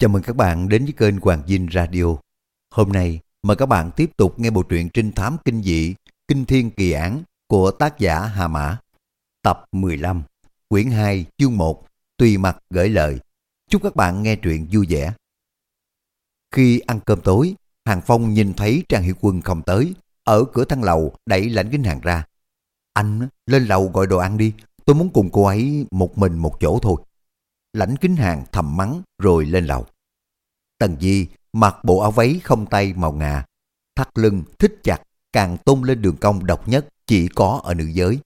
Chào mừng các bạn đến với kênh Hoàng Dinh Radio. Hôm nay mời các bạn tiếp tục nghe bộ truyện trinh thám kinh dị Kinh Thiên Kỳ Án của tác giả Hà Mã. Tập 15, quyển 2, chương 1, Tùy mặt gửi lời. Chúc các bạn nghe truyện vui vẻ. Khi ăn cơm tối, Hàng Phong nhìn thấy Trang Hiệu Quân không tới, ở cửa thang lầu đẩy lãnh kính hàng ra. Anh lên lầu gọi đồ ăn đi, tôi muốn cùng cô ấy một mình một chỗ thôi. Lãnh kính hàng thầm mắng rồi lên lầu. Tần Di mặc bộ áo váy không tay màu ngà, thắt lưng thích chặt càng tôn lên đường cong độc nhất chỉ có ở nữ giới.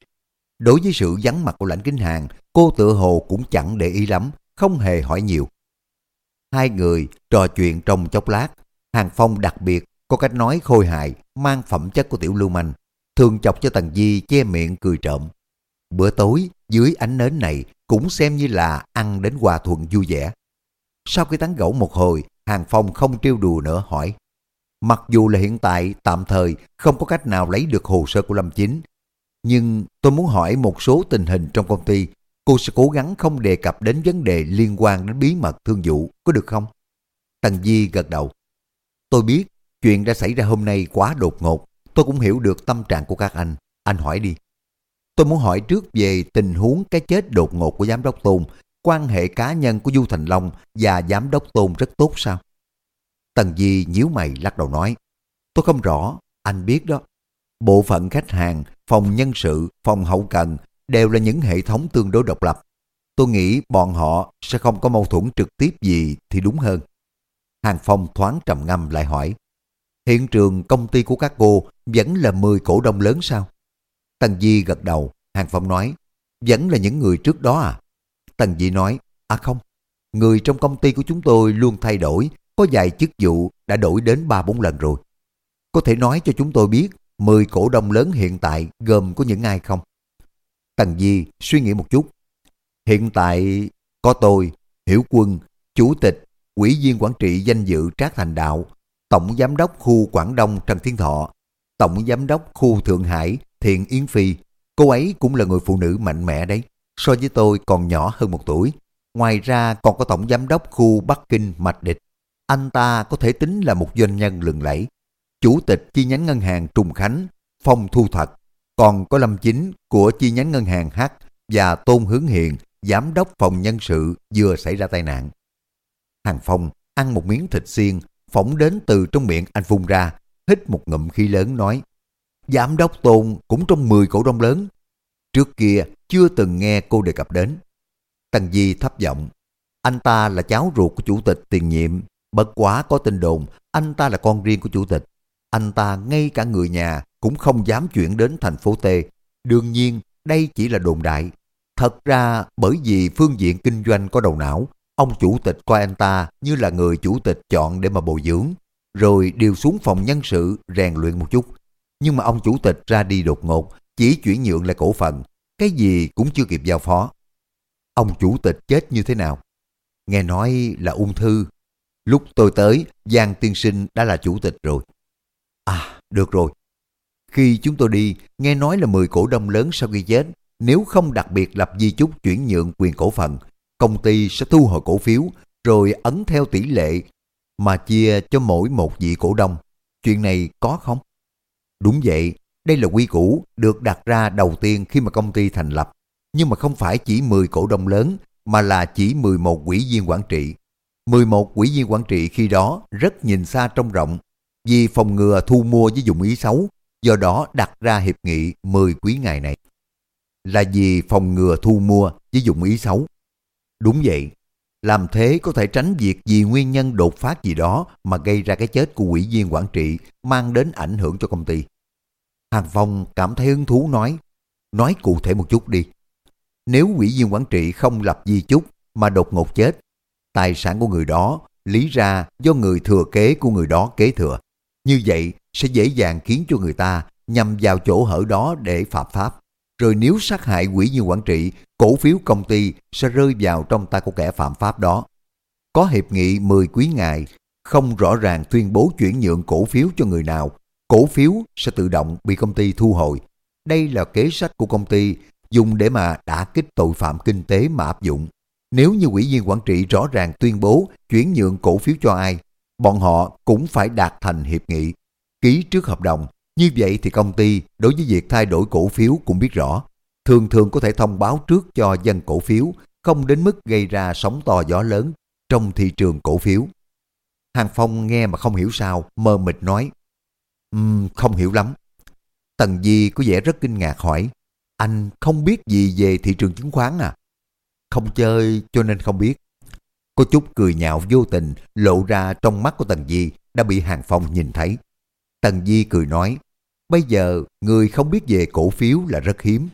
Đối với sự vắng mặt của lãnh kính hàng, cô tự hồ cũng chẳng để ý lắm, không hề hỏi nhiều. Hai người trò chuyện trong chốc lát, Hàng Phong đặc biệt có cách nói khôi hài, mang phẩm chất của tiểu lưu manh, thường chọc cho Tần Di che miệng cười trộm. Bữa tối dưới ánh nến này cũng xem như là ăn đến hòa thuận vui vẻ. Sau khi tán gẫu một hồi, Hàng Phong không trêu đùa nữa hỏi. Mặc dù là hiện tại tạm thời không có cách nào lấy được hồ sơ của Lâm Chính, nhưng tôi muốn hỏi một số tình hình trong công ty, cô sẽ cố gắng không đề cập đến vấn đề liên quan đến bí mật thương vụ, có được không? Tần Di gật đầu. Tôi biết chuyện đã xảy ra hôm nay quá đột ngột, tôi cũng hiểu được tâm trạng của các anh. Anh hỏi đi. Tôi muốn hỏi trước về tình huống cái chết đột ngột của giám đốc Tôn, quan hệ cá nhân của Du Thành Long và giám đốc Tôn rất tốt sao? Tần Di nhíu mày lắc đầu nói, tôi không rõ, anh biết đó. Bộ phận khách hàng, phòng nhân sự, phòng hậu cần đều là những hệ thống tương đối độc lập. Tôi nghĩ bọn họ sẽ không có mâu thuẫn trực tiếp gì thì đúng hơn. Hàng Phong thoáng trầm ngâm lại hỏi, hiện trường công ty của các cô vẫn là 10 cổ đông lớn sao? Tần Di gật đầu, Hàng Phong nói, vẫn là những người trước đó à? Tần Di nói, à không, người trong công ty của chúng tôi luôn thay đổi, có vài chức vụ đã đổi đến 3-4 lần rồi. Có thể nói cho chúng tôi biết 10 cổ đông lớn hiện tại gồm có những ai không? Tần Di suy nghĩ một chút. Hiện tại có tôi, Hiểu Quân, Chủ tịch, Quỹ viên quản trị danh dự Trác Thành Đạo, Tổng Giám đốc khu Quảng Đông Trần Thiên Thọ, Tổng Giám đốc khu Thượng Hải Thiện Yến Phi. Cô ấy cũng là người phụ nữ mạnh mẽ đấy, so với tôi còn nhỏ hơn một tuổi. Ngoài ra còn có Tổng Giám đốc khu Bắc Kinh Mạch Địch. Anh ta có thể tính là một doanh nhân lừng lẫy. Chủ tịch chi nhánh ngân hàng Trùng Khánh, Phong Thu Thật. Còn có Lâm Chính của chi nhánh ngân hàng H và Tôn Hướng Hiền, giám đốc phòng nhân sự vừa xảy ra tai nạn. Hàng Phong ăn một miếng thịt xiên, phỏng đến từ trong miệng anh phun ra, hít một ngụm khí lớn nói. Giám đốc Tôn cũng trong 10 cổ đông lớn. Trước kia chưa từng nghe cô đề cập đến. Tần Di thấp giọng. Anh ta là cháu ruột của chủ tịch tiền nhiệm. Bất quá có tin đồn anh ta là con riêng của chủ tịch. Anh ta ngay cả người nhà cũng không dám chuyển đến thành phố T. Đương nhiên đây chỉ là đồn đại. Thật ra bởi vì phương diện kinh doanh có đầu não, ông chủ tịch coi anh ta như là người chủ tịch chọn để mà bồi dưỡng, rồi điều xuống phòng nhân sự rèn luyện một chút. Nhưng mà ông chủ tịch ra đi đột ngột, chỉ chuyển nhượng lại cổ phần, cái gì cũng chưa kịp giao phó. Ông chủ tịch chết như thế nào? Nghe nói là ung thư. Lúc tôi tới, Giang Tiên Sinh đã là chủ tịch rồi. À, được rồi. Khi chúng tôi đi, nghe nói là 10 cổ đông lớn sau khi chết, nếu không đặc biệt lập di chúc chuyển nhượng quyền cổ phần, công ty sẽ thu hồi cổ phiếu, rồi ấn theo tỷ lệ mà chia cho mỗi một vị cổ đông. Chuyện này có không? Đúng vậy, đây là quy củ được đặt ra đầu tiên khi mà công ty thành lập. Nhưng mà không phải chỉ 10 cổ đông lớn, mà là chỉ 11 quỹ viên quản trị. 11 quỹ viên quản trị khi đó rất nhìn xa trông rộng, vì phòng ngừa thu mua với dụng ý xấu, do đó đặt ra hiệp nghị 10 quý ngày này. Là vì phòng ngừa thu mua với dụng ý xấu. Đúng vậy, làm thế có thể tránh việc vì nguyên nhân đột phát gì đó mà gây ra cái chết của quỹ viên quản trị mang đến ảnh hưởng cho công ty. Hàng Phong cảm thấy hứng thú nói, nói cụ thể một chút đi. Nếu quỹ viên quản trị không lập di chúc mà đột ngột chết, tài sản của người đó lý ra do người thừa kế của người đó kế thừa. Như vậy sẽ dễ dàng khiến cho người ta nhằm vào chỗ hở đó để phạm pháp. Rồi nếu sát hại quỹ viên quản trị, cổ phiếu công ty sẽ rơi vào trong tay của kẻ phạm pháp đó. Có hiệp nghị 10 quý ngài không rõ ràng tuyên bố chuyển nhượng cổ phiếu cho người nào cổ phiếu sẽ tự động bị công ty thu hồi. Đây là kế sách của công ty dùng để mà đả kích tội phạm kinh tế mà áp dụng. Nếu như quỹ viên quản trị rõ ràng tuyên bố chuyển nhượng cổ phiếu cho ai, bọn họ cũng phải đạt thành hiệp nghị, ký trước hợp đồng. Như vậy thì công ty đối với việc thay đổi cổ phiếu cũng biết rõ. Thường thường có thể thông báo trước cho dân cổ phiếu, không đến mức gây ra sóng to gió lớn trong thị trường cổ phiếu. Hàng Phong nghe mà không hiểu sao, mơ mịt nói. Um, không hiểu lắm. Tần Di có vẻ rất kinh ngạc hỏi. Anh không biết gì về thị trường chứng khoán à? Không chơi cho nên không biết. Có chút cười nhạo vô tình lộ ra trong mắt của Tần Di đã bị Hàng Phong nhìn thấy. Tần Di cười nói, bây giờ người không biết về cổ phiếu là rất hiếm.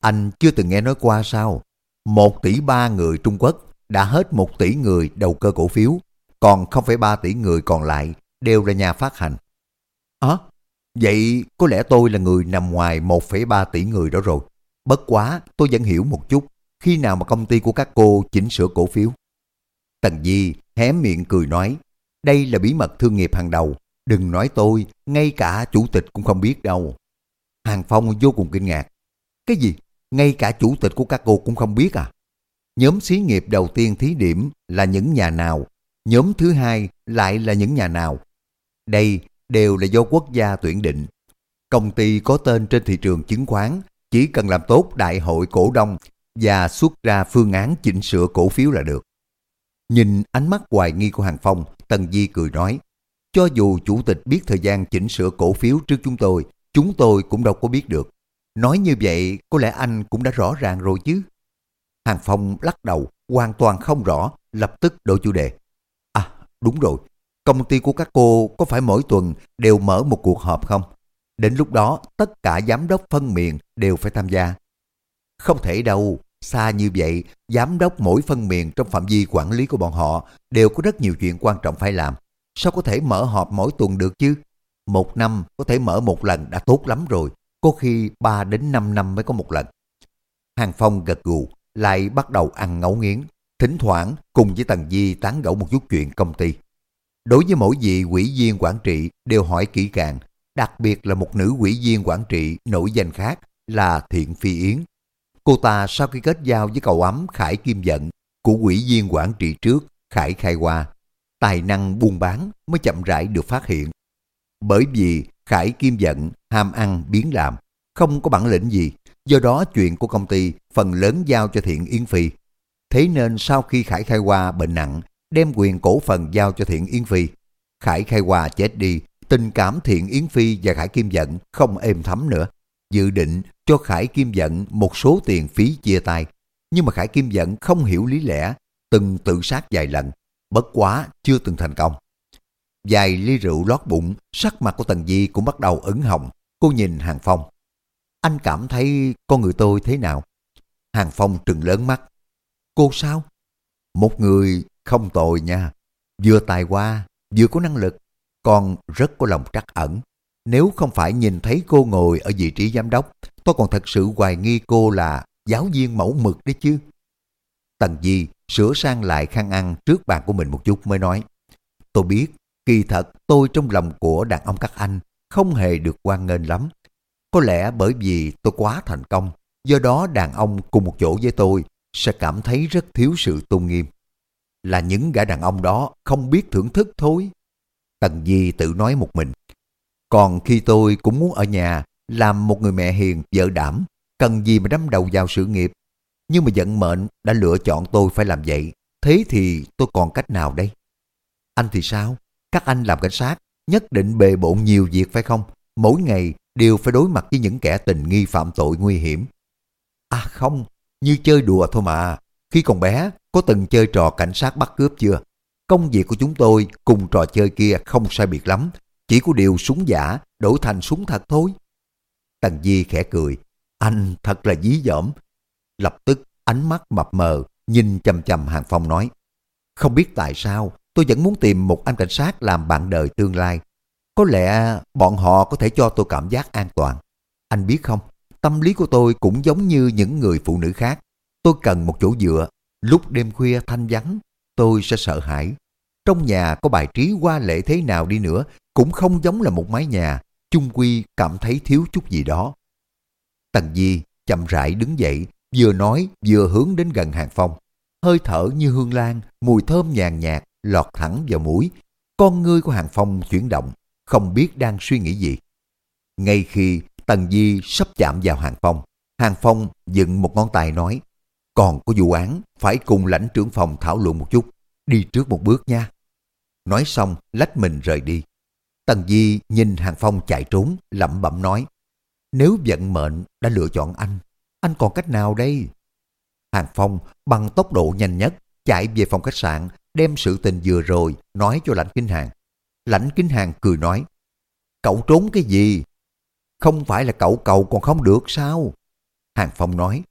Anh chưa từng nghe nói qua sao? Một tỷ ba người Trung Quốc đã hết một tỷ người đầu cơ cổ phiếu, còn 0,3 tỷ người còn lại đều là nhà phát hành. Hả? vậy có lẽ tôi là người nằm ngoài 1,3 tỷ người đó rồi. Bất quá tôi vẫn hiểu một chút khi nào mà công ty của các cô chỉnh sửa cổ phiếu. Tần Di hé miệng cười nói, đây là bí mật thương nghiệp hàng đầu, đừng nói tôi, ngay cả chủ tịch cũng không biết đâu. Hàng Phong vô cùng kinh ngạc. Cái gì? Ngay cả chủ tịch của các cô cũng không biết à? Nhóm xí nghiệp đầu tiên thí điểm là những nhà nào? Nhóm thứ hai lại là những nhà nào? Đây đều là do quốc gia tuyển định. Công ty có tên trên thị trường chứng khoán chỉ cần làm tốt đại hội cổ đông và xuất ra phương án chỉnh sửa cổ phiếu là được. Nhìn ánh mắt hoài nghi của Hàng Phong, Tần Di cười nói, cho dù chủ tịch biết thời gian chỉnh sửa cổ phiếu trước chúng tôi, chúng tôi cũng đâu có biết được. Nói như vậy, có lẽ anh cũng đã rõ ràng rồi chứ. Hàng Phong lắc đầu, hoàn toàn không rõ, lập tức đổi chủ đề. À, đúng rồi, công ty của các cô có phải mỗi tuần đều mở một cuộc họp không? Đến lúc đó, tất cả giám đốc phân miền đều phải tham gia. Không thể đâu, xa như vậy, giám đốc mỗi phân miền trong phạm vi quản lý của bọn họ đều có rất nhiều chuyện quan trọng phải làm. Sao có thể mở họp mỗi tuần được chứ? Một năm có thể mở một lần đã tốt lắm rồi, có khi 3 đến 5 năm mới có một lần. Hàng Phong gật gù, lại bắt đầu ăn ngấu nghiến, thỉnh thoảng cùng với Tần Di tán gẫu một chút chuyện công ty. Đối với mỗi vị quỹ viên quản trị đều hỏi kỹ càng, đặc biệt là một nữ quỹ viên quản trị nổi danh khác là Thiện Phi Yến. Cô ta sau khi kết giao với cậu ấm Khải Kim Dận của quỹ viên quản trị trước Khải Khai Hoa, tài năng buôn bán mới chậm rãi được phát hiện. Bởi vì Khải Kim Dận ham ăn biến làm, không có bản lĩnh gì, do đó chuyện của công ty phần lớn giao cho Thiện Yến Phi. Thế nên sau khi Khải Khai Hoa bệnh nặng, đem quyền cổ phần giao cho Thiện Yến Phi. Khải Khai hòa chết đi, tình cảm Thiện Yến Phi và Khải Kim Dận không êm thấm nữa. Dự định cho Khải Kim Dận một số tiền phí chia tay. Nhưng mà Khải Kim Dận không hiểu lý lẽ, từng tự sát vài lần, bất quá chưa từng thành công. Vài ly rượu lót bụng, sắc mặt của Tần Di cũng bắt đầu ửng hồng. Cô nhìn Hàng Phong. Anh cảm thấy con người tôi thế nào? Hàng Phong trừng lớn mắt. Cô sao? Một người không tồi nha. Vừa tài hoa, vừa có năng lực, còn rất có lòng trắc ẩn. Nếu không phải nhìn thấy cô ngồi ở vị trí giám đốc, tôi còn thật sự hoài nghi cô là giáo viên mẫu mực đấy chứ. Tần Di sửa sang lại khăn ăn trước bàn của mình một chút mới nói. Tôi biết, kỳ thật tôi trong lòng của đàn ông các anh không hề được quan nghênh lắm. Có lẽ bởi vì tôi quá thành công, do đó đàn ông cùng một chỗ với tôi sẽ cảm thấy rất thiếu sự tôn nghiêm. Là những gã đàn ông đó không biết thưởng thức thôi. Tần Di tự nói một mình. Còn khi tôi cũng muốn ở nhà làm một người mẹ hiền, vợ đảm, cần gì mà đâm đầu vào sự nghiệp. Nhưng mà vận mệnh đã lựa chọn tôi phải làm vậy. Thế thì tôi còn cách nào đây? Anh thì sao? Các anh làm cảnh sát, nhất định bề bộn nhiều việc phải không? Mỗi ngày đều phải đối mặt với những kẻ tình nghi phạm tội nguy hiểm. À không, như chơi đùa thôi mà. Khi còn bé, có từng chơi trò cảnh sát bắt cướp chưa? Công việc của chúng tôi cùng trò chơi kia không sai biệt lắm, chỉ có điều súng giả đổi thành súng thật thôi. Tần Di khẽ cười, anh thật là dí dỏm. Lập tức ánh mắt mập mờ nhìn chầm chầm Hàng Phong nói, không biết tại sao tôi vẫn muốn tìm một anh cảnh sát làm bạn đời tương lai. Có lẽ bọn họ có thể cho tôi cảm giác an toàn. Anh biết không, tâm lý của tôi cũng giống như những người phụ nữ khác. Tôi cần một chỗ dựa. Lúc đêm khuya thanh vắng, tôi sẽ sợ hãi. Trong nhà có bài trí hoa lệ thế nào đi nữa, cũng không giống là một mái nhà, chung quy cảm thấy thiếu chút gì đó. Tần Di chậm rãi đứng dậy, vừa nói vừa hướng đến gần Hàng Phong. hơi thở như hương lan, mùi thơm nhàn nhạt, lọt thẳng vào mũi. Con ngươi của Hàng Phong chuyển động, không biết đang suy nghĩ gì. Ngay khi Tần Di sắp chạm vào Hàng Phong, Hàng Phong dựng một ngón tay nói, còn có vụ án phải cùng lãnh trưởng phòng thảo luận một chút, đi trước một bước nha. Nói xong lách mình rời đi. Tần Di nhìn Hàng Phong chạy trốn, lẩm bẩm nói, nếu vận mệnh đã lựa chọn anh, anh còn cách nào đây? Hàng Phong bằng tốc độ nhanh nhất chạy về phòng khách sạn đem sự tình vừa rồi nói cho Lãnh Kinh Hàng. Lãnh Kinh Hàng cười nói, cậu trốn cái gì? Không phải là cậu cầu còn không được sao? Hàng Phong nói,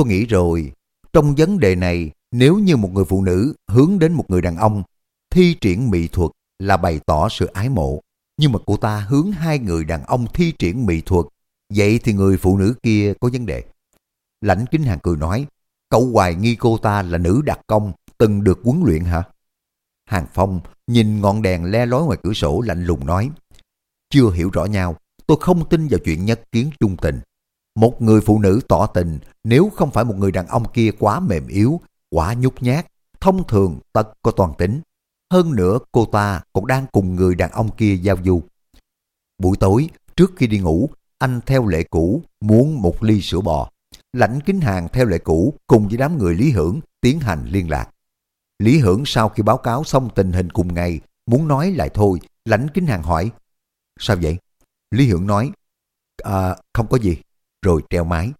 tôi nghĩ rồi, trong vấn đề này nếu như một người phụ nữ hướng đến một người đàn ông thi triển mỹ thuật là bày tỏ sự ái mộ, nhưng mà cô ta hướng hai người đàn ông thi triển mỹ thuật, vậy thì người phụ nữ kia có vấn đề. Lãnh Kính Hàng cười nói, cậu hoài nghi cô ta là nữ đặc công, từng được huấn luyện hả? Hàng Phong nhìn ngọn đèn le lói ngoài cửa sổ lạnh lùng nói, chưa hiểu rõ nhau, tôi không tin vào chuyện nhất kiến trung tình. Một người phụ nữ tỏ tình nếu không phải một người đàn ông kia quá mềm yếu, quá nhút nhát, thông thường tất có toàn tính. Hơn nữa cô ta còn đang cùng người đàn ông kia giao du. Buổi tối, trước khi đi ngủ, anh theo lệ cũ muốn một ly sữa bò. Lãnh kính hàng theo lệ cũ cùng với đám người Lý Hưởng tiến hành liên lạc. Lý Hưởng sau khi báo cáo xong tình hình cùng ngày, muốn nói lại thôi, lãnh kính hàng hỏi. Sao vậy? Lý Hưởng nói, à, không có gì, rồi treo mái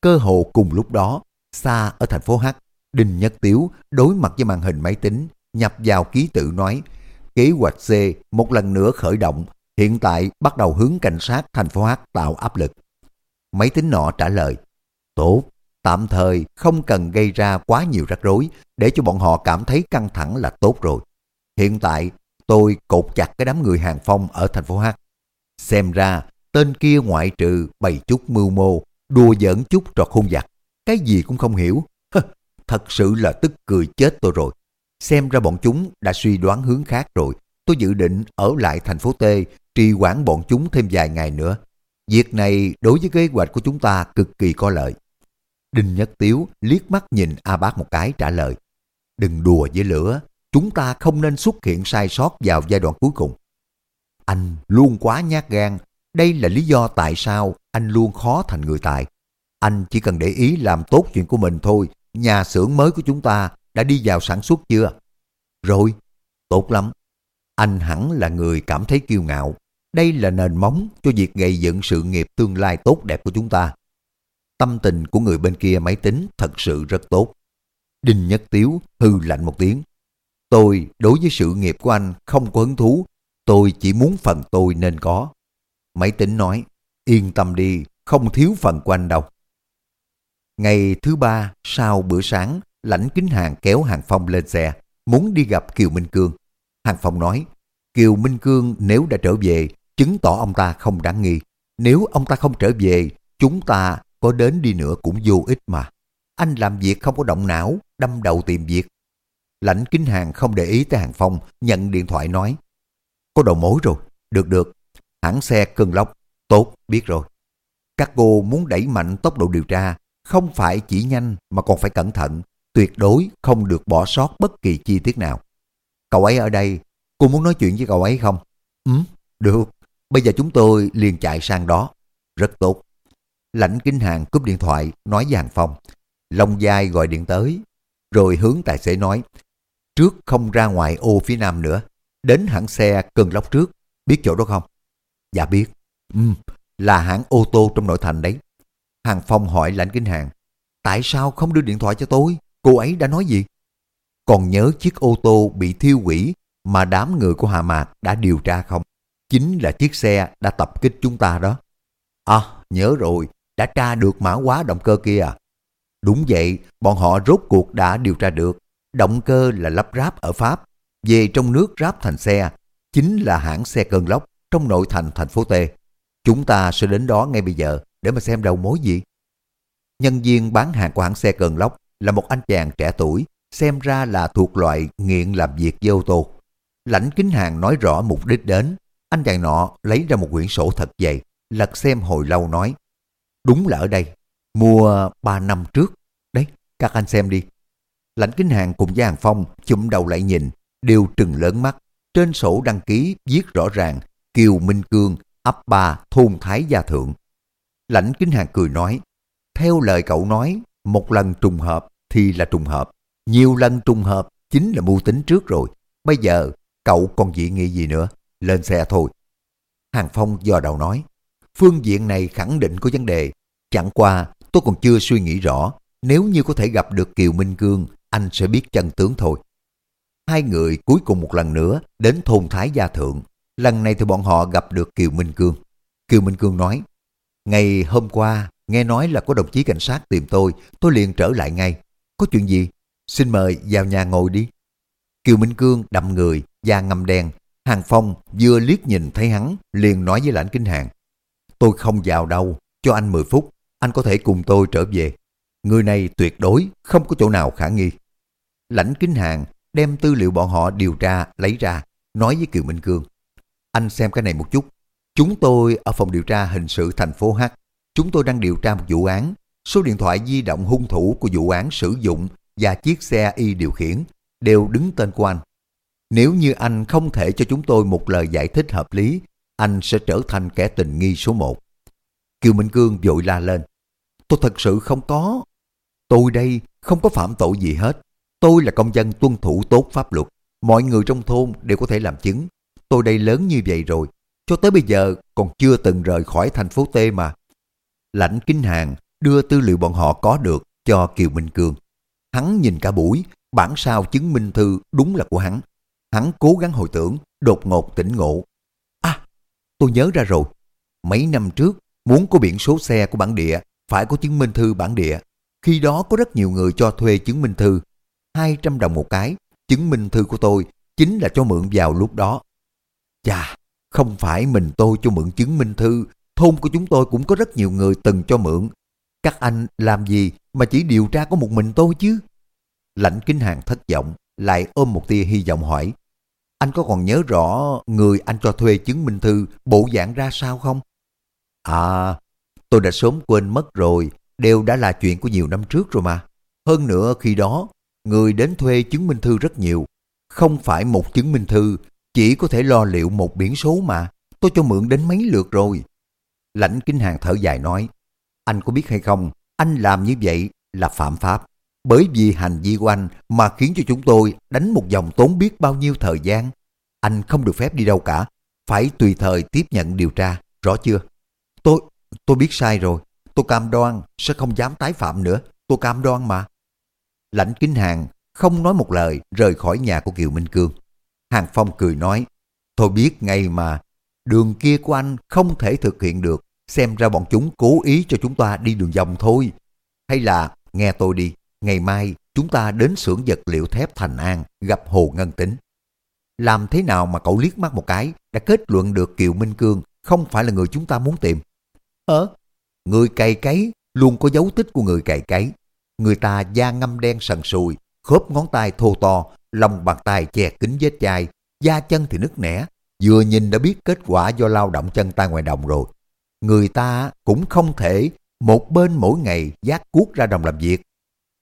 Cơ hồ cùng lúc đó, xa ở thành phố H, Đinh Nhất Tiếu đối mặt với màn hình máy tính, nhập vào ký tự nói, kế hoạch C một lần nữa khởi động, hiện tại bắt đầu hướng cảnh sát thành phố H tạo áp lực. Máy tính nọ trả lời, tốt, tạm thời không cần gây ra quá nhiều rắc rối để cho bọn họ cảm thấy căng thẳng là tốt rồi. Hiện tại tôi cột chặt cái đám người hàng phong ở thành phố H. Xem ra tên kia ngoại trừ bày chút mưu mô, đùa giỡn chút trò khôn giặc, cái gì cũng không hiểu. Thật sự là tức cười chết tôi rồi. Xem ra bọn chúng đã suy đoán hướng khác rồi. Tôi dự định ở lại thành phố T, trì quản bọn chúng thêm vài ngày nữa. Việc này đối với kế hoạch của chúng ta cực kỳ có lợi. Đinh Nhất Tiếu liếc mắt nhìn A Bác một cái trả lời. Đừng đùa với lửa, chúng ta không nên xuất hiện sai sót vào giai đoạn cuối cùng. Anh luôn quá nhát gan, đây là lý do tại sao anh luôn khó thành người tài. Anh chỉ cần để ý làm tốt chuyện của mình thôi, nhà xưởng mới của chúng ta đã đi vào sản xuất chưa? Rồi, tốt lắm. Anh hẳn là người cảm thấy kiêu ngạo. Đây là nền móng cho việc gây dựng sự nghiệp tương lai tốt đẹp của chúng ta. Tâm tình của người bên kia máy tính thật sự rất tốt. Đinh Nhất Tiếu hư lạnh một tiếng. Tôi đối với sự nghiệp của anh không có hứng thú. Tôi chỉ muốn phần tôi nên có. Máy tính nói, yên tâm đi, không thiếu phần của anh đâu. Ngày thứ ba sau bữa sáng, lãnh kính hàng kéo Hàng Phong lên xe, muốn đi gặp Kiều Minh Cương. Hàng Phong nói, Kiều Minh Cương nếu đã trở về, chứng tỏ ông ta không đáng nghi. Nếu ông ta không trở về, chúng ta có đến đi nữa cũng vô ích mà. Anh làm việc không có động não, đâm đầu tìm việc. Lãnh kính hàng không để ý tới Hàng Phong, nhận điện thoại nói, có đầu mối rồi, được được, hãng xe cơn lốc, tốt, biết rồi. Các cô muốn đẩy mạnh tốc độ điều tra, không phải chỉ nhanh mà còn phải cẩn thận, tuyệt đối không được bỏ sót bất kỳ chi tiết nào. Cậu ấy ở đây, cô muốn nói chuyện với cậu ấy không? Ừ, được, bây giờ chúng tôi liền chạy sang đó. Rất tốt. Lãnh Kinh Hàng cúp điện thoại, nói với Hàng Phong. Long Giai gọi điện tới, rồi hướng tài xế nói, trước không ra ngoài ô phía nam nữa, đến hãng xe Cần Lóc trước, biết chỗ đó không? Dạ biết. Ừ, là hãng ô tô trong nội thành đấy. Hàng Phong hỏi Lãnh Kinh Hàng, tại sao không đưa điện thoại cho tôi? Cô ấy đã nói gì? Còn nhớ chiếc ô tô bị thiêu hủy mà đám người của Hà Mạc đã điều tra không? Chính là chiếc xe đã tập kích chúng ta đó. À, nhớ rồi, đã tra được mã hóa động cơ kia à? Đúng vậy, bọn họ rốt cuộc đã điều tra được. Động cơ là lắp ráp ở Pháp, về trong nước ráp thành xe, chính là hãng xe cơn lốc trong nội thành thành phố T. Chúng ta sẽ đến đó ngay bây giờ để mà xem đầu mối gì. Nhân viên bán hàng của hãng xe cần lốc là một anh chàng trẻ tuổi, xem ra là thuộc loại nghiện làm việc với ô tô. Lãnh kính hàng nói rõ mục đích đến, anh chàng nọ lấy ra một quyển sổ thật dày, lật xem hồi lâu nói, đúng là ở đây, mua 3 năm trước, đấy, các anh xem đi. Lãnh Kính Hàng cùng với Hàng Phong chụm đầu lại nhìn, đều trừng lớn mắt. Trên sổ đăng ký viết rõ ràng Kiều Minh Cương, ấp ba thôn Thái Gia Thượng. Lãnh Kính Hàng cười nói, theo lời cậu nói, một lần trùng hợp thì là trùng hợp, nhiều lần trùng hợp chính là mưu tính trước rồi. Bây giờ cậu còn dị nghị gì nữa, lên xe thôi. Hàng Phong do đầu nói, phương diện này khẳng định có vấn đề, chẳng qua tôi còn chưa suy nghĩ rõ, nếu như có thể gặp được Kiều Minh Cương, anh sẽ biết chân tướng thôi. Hai người cuối cùng một lần nữa đến thôn Thái Gia Thượng, lần này thì bọn họ gặp được Kiều Minh Cương. Kiều Minh Cương nói, ngày hôm qua nghe nói là có đồng chí cảnh sát tìm tôi, tôi liền trở lại ngay. Có chuyện gì? Xin mời vào nhà ngồi đi. Kiều Minh Cương đậm người, da ngâm đen. Hàng Phong vừa liếc nhìn thấy hắn, liền nói với lãnh kinh hàng. Tôi không vào đâu, cho anh 10 phút, anh có thể cùng tôi trở về. Người này tuyệt đối không có chỗ nào khả nghi. Lãnh kinh hàng đem tư liệu bọn họ điều tra lấy ra, nói với Kiều Minh Cương. Anh xem cái này một chút. Chúng tôi ở phòng điều tra hình sự thành phố H. Chúng tôi đang điều tra một vụ án. Số điện thoại di động hung thủ của vụ án sử dụng và chiếc xe y điều khiển đều đứng tên của anh. Nếu như anh không thể cho chúng tôi một lời giải thích hợp lý, anh sẽ trở thành kẻ tình nghi số một. Kiều Minh Cương vội la lên. Tôi thật sự không có. Tôi đây không có phạm tội gì hết. Tôi là công dân tuân thủ tốt pháp luật. Mọi người trong thôn đều có thể làm chứng. Tôi đây lớn như vậy rồi. Cho tới bây giờ còn chưa từng rời khỏi thành phố T mà. Lãnh Kinh Hàng đưa tư liệu bọn họ có được cho Kiều Minh Cương. Hắn nhìn cả buổi, bản sao chứng minh thư đúng là của hắn. Hắn cố gắng hồi tưởng, đột ngột tỉnh ngộ. À, tôi nhớ ra rồi. Mấy năm trước, muốn có biển số xe của bản địa, phải có chứng minh thư bản địa. Khi đó có rất nhiều người cho thuê chứng minh thư. 200 đồng một cái, chứng minh thư của tôi chính là cho mượn vào lúc đó. Chà, không phải mình tôi cho mượn chứng minh thư, thôn của chúng tôi cũng có rất nhiều người từng cho mượn. Các anh làm gì mà chỉ điều tra có một mình tôi chứ? Lãnh Kính Hàng thất vọng, lại ôm một tia hy vọng hỏi. Anh có còn nhớ rõ người anh cho thuê chứng minh thư bộ dạng ra sao không? À, tôi đã sớm quên mất rồi, đều đã là chuyện của nhiều năm trước rồi mà. Hơn nữa khi đó, người đến thuê chứng minh thư rất nhiều. Không phải một chứng minh thư, chỉ có thể lo liệu một biển số mà. Tôi cho mượn đến mấy lượt rồi. Lãnh Kinh Hàng thở dài nói, anh có biết hay không, anh làm như vậy là phạm pháp. Bởi vì hành vi của anh mà khiến cho chúng tôi đánh một vòng tốn biết bao nhiêu thời gian. Anh không được phép đi đâu cả, phải tùy thời tiếp nhận điều tra, rõ chưa? Tôi, tôi biết sai rồi, tôi cam đoan sẽ không dám tái phạm nữa, tôi cam đoan mà. Lãnh Kính Hàng không nói một lời rời khỏi nhà của Kiều Minh Cương. Hàng Phong cười nói, tôi biết ngay mà, đường kia của anh không thể thực hiện được, xem ra bọn chúng cố ý cho chúng ta đi đường vòng thôi. Hay là, nghe tôi đi, ngày mai chúng ta đến xưởng vật liệu thép Thành An gặp Hồ Ngân Tính. Làm thế nào mà cậu liếc mắt một cái đã kết luận được Kiều Minh Cương không phải là người chúng ta muốn tìm? Ờ, người cày cấy luôn có dấu tích của người cày cấy. Người ta da ngâm đen sần sùi, khớp ngón tay thô to, lòng bàn tay che kính vết chai, da chân thì nứt nẻ. Vừa nhìn đã biết kết quả do lao động chân tay ngoài đồng rồi. Người ta cũng không thể một bên mỗi ngày giác cuốc ra đồng làm việc,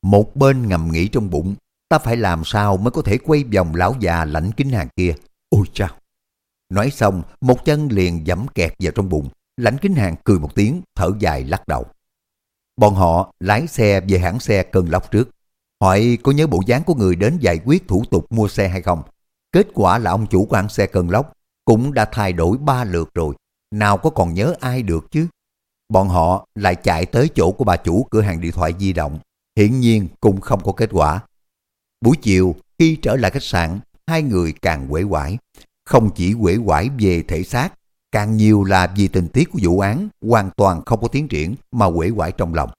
một bên ngầm nghĩ trong bụng, ta phải làm sao mới có thể quay vòng lão già lãnh kính hàng kia. Ôi chao! Nói xong, một chân liền dẫm kẹt vào trong bụng. Lãnh kính hàng cười một tiếng, thở dài lắc đầu. Bọn họ lái xe về hãng xe Cơn Lốc trước. Hỏi có nhớ bộ dáng của người đến giải quyết thủ tục mua xe hay không? Kết quả là ông chủ quan xe cần Lốc cũng đã thay đổi ba lượt rồi. Nào có còn nhớ ai được chứ? Bọn họ lại chạy tới chỗ của bà chủ cửa hàng điện thoại di động hiển nhiên cũng không có kết quả. Buổi chiều, khi trở lại khách sạn, hai người càng quể quải. Không chỉ quể quải về thể xác, càng nhiều là vì tình tiết của vụ án hoàn toàn không có tiến triển mà quể quải trong lòng.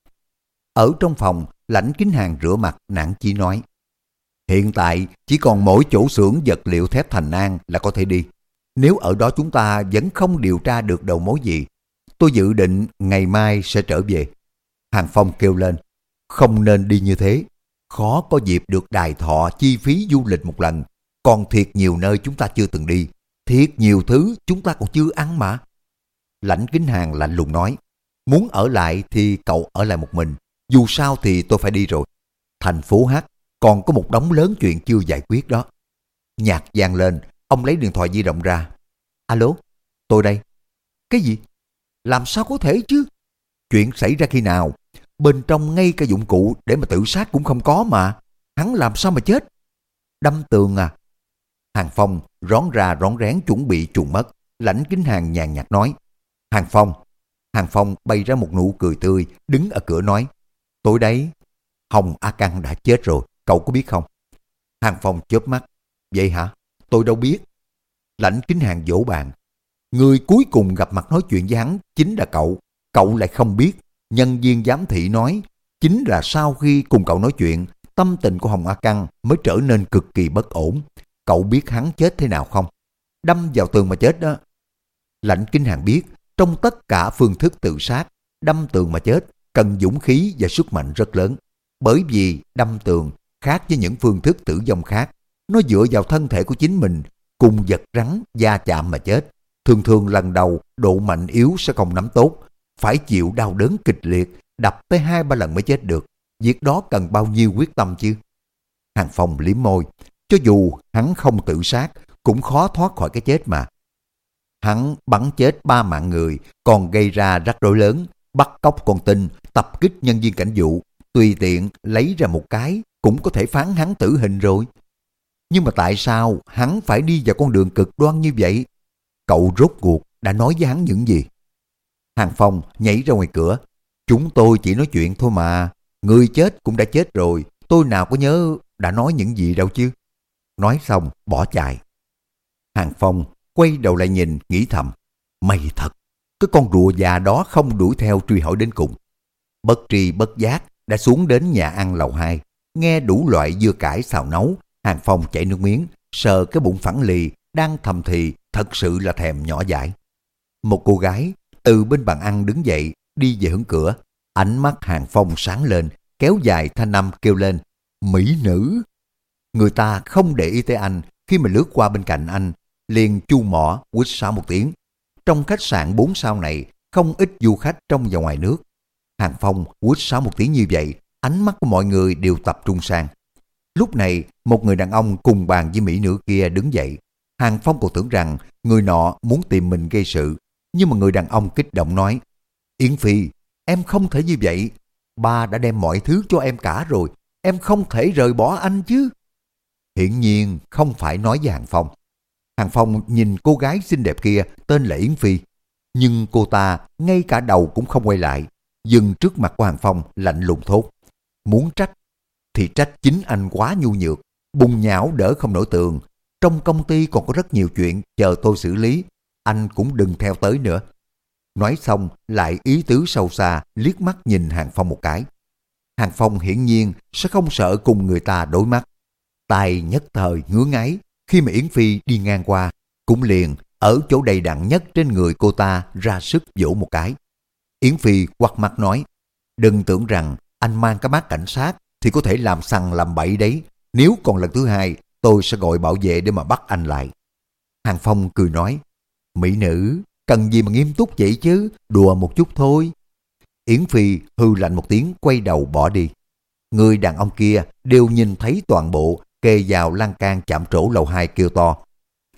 Ở trong phòng, lãnh kính hàng rửa mặt nặng chí nói. Hiện tại chỉ còn mỗi chỗ xưởng vật liệu thép Thành An là có thể đi. Nếu ở đó chúng ta vẫn không điều tra được đầu mối gì, tôi dự định ngày mai sẽ trở về. Hàng Phong kêu lên, không nên đi như thế. Khó có dịp được đài thọ chi phí du lịch một lần. Còn thiệt nhiều nơi chúng ta chưa từng đi. Thiệt nhiều thứ chúng ta còn chưa ăn mà. Lãnh Kính Hàng lạnh lùng nói. Muốn ở lại thì cậu ở lại một mình. Dù sao thì tôi phải đi rồi. Thành phố H còn có một đống lớn chuyện chưa giải quyết đó. Nhạc vang lên, ông lấy điện thoại di động ra. Alo, tôi đây. Cái gì? Làm sao có thể chứ? Chuyện xảy ra khi nào? Bên trong ngay cả dụng cụ để mà tự sát cũng không có mà. Hắn làm sao mà chết? Đâm tường à? Hàng Phong rón ra rón rén chuẩn bị trùng mất. Lãnh kính hàng nhàn nhạt nói. Hàng Phong. Hàng Phong bay ra một nụ cười tươi, đứng ở cửa nói. Tối đấy, Hồng A Căng đã chết rồi, cậu có biết không? Hàng Phong chớp mắt. Vậy hả? Tôi đâu biết. Lãnh kính hàng dỗ bàn. Người cuối cùng gặp mặt nói chuyện với hắn chính là cậu. Cậu lại không biết. Nhân viên giám thị nói chính là sau khi cùng cậu nói chuyện, tâm tình của Hồng A Căng mới trở nên cực kỳ bất ổn. Cậu biết hắn chết thế nào không? Đâm vào tường mà chết đó. Lãnh Kinh Hàng biết, trong tất cả phương thức tự sát, đâm tường mà chết cần dũng khí và sức mạnh rất lớn. Bởi vì đâm tường khác với những phương thức tử vong khác. Nó dựa vào thân thể của chính mình, cùng vật rắn, da chạm mà chết. Thường thường lần đầu, độ mạnh yếu sẽ không nắm tốt. Phải chịu đau đớn kịch liệt, đập tới hai ba lần mới chết được. Việc đó cần bao nhiêu quyết tâm chứ? Hàng Phong liếm môi. Cho dù hắn không tự sát, cũng khó thoát khỏi cái chết mà. Hắn bắn chết ba mạng người, còn gây ra rắc rối lớn, bắt cóc con tin, tập kích nhân viên cảnh vụ, tùy tiện lấy ra một cái cũng có thể phán hắn tử hình rồi. Nhưng mà tại sao hắn phải đi vào con đường cực đoan như vậy? Cậu rốt cuộc đã nói với hắn những gì? Hàng Phong nhảy ra ngoài cửa. Chúng tôi chỉ nói chuyện thôi mà. Người chết cũng đã chết rồi. Tôi nào có nhớ đã nói những gì đâu chứ. Nói xong bỏ chạy. Hàng Phong quay đầu lại nhìn nghĩ thầm. Mày thật, cái con rùa già đó không đuổi theo truy hỏi đến cùng. Bất tri bất giác đã xuống đến nhà ăn lầu 2. Nghe đủ loại dưa cải xào nấu. Hàng Phong chảy nước miếng, sờ cái bụng phẳng lì đang thầm thì thật sự là thèm nhỏ dãi. Một cô gái từ bên bàn ăn đứng dậy, đi về hướng cửa. Ánh mắt hàng phong sáng lên, kéo dài thanh năm kêu lên, Mỹ nữ. Người ta không để ý tới anh, khi mà lướt qua bên cạnh anh, liền chu mỏ, quýt sáo một tiếng. Trong khách sạn bốn sao này, không ít du khách trong và ngoài nước. Hàng Phong quýt sáo một tiếng như vậy, ánh mắt của mọi người đều tập trung sang. Lúc này, một người đàn ông cùng bàn với mỹ nữ kia đứng dậy. Hàng Phong còn tưởng rằng người nọ muốn tìm mình gây sự, nhưng mà người đàn ông kích động nói, Yến Phi, em không thể như vậy. Ba đã đem mọi thứ cho em cả rồi, em không thể rời bỏ anh chứ. Hiển nhiên không phải nói với Hàng Phong. Hàng Phong nhìn cô gái xinh đẹp kia tên là Yến Phi. Nhưng cô ta ngay cả đầu cũng không quay lại. Dừng trước mặt của Hàng Phong lạnh lùng thốt. Muốn trách thì trách chính anh quá nhu nhược. Bùng nhão đỡ không nổi tường. Trong công ty còn có rất nhiều chuyện chờ tôi xử lý anh cũng đừng theo tới nữa. Nói xong lại ý tứ sâu xa liếc mắt nhìn Hàng Phong một cái. Hàng Phong hiển nhiên sẽ không sợ cùng người ta đối mắt. Tài nhất thời ngứa ngáy khi mà Yến Phi đi ngang qua, cũng liền ở chỗ đầy đặn nhất trên người cô ta ra sức vỗ một cái. Yến Phi quặt mặt nói, đừng tưởng rằng anh mang cái mát cảnh sát thì có thể làm sằng làm bậy đấy. Nếu còn lần thứ hai, tôi sẽ gọi bảo vệ để mà bắt anh lại. Hàng Phong cười nói, Mỹ nữ, cần gì mà nghiêm túc vậy chứ, đùa một chút thôi. Yến Phi hư lạnh một tiếng quay đầu bỏ đi. Người đàn ông kia đều nhìn thấy toàn bộ kề vào lan can chạm trổ lầu hai kêu to.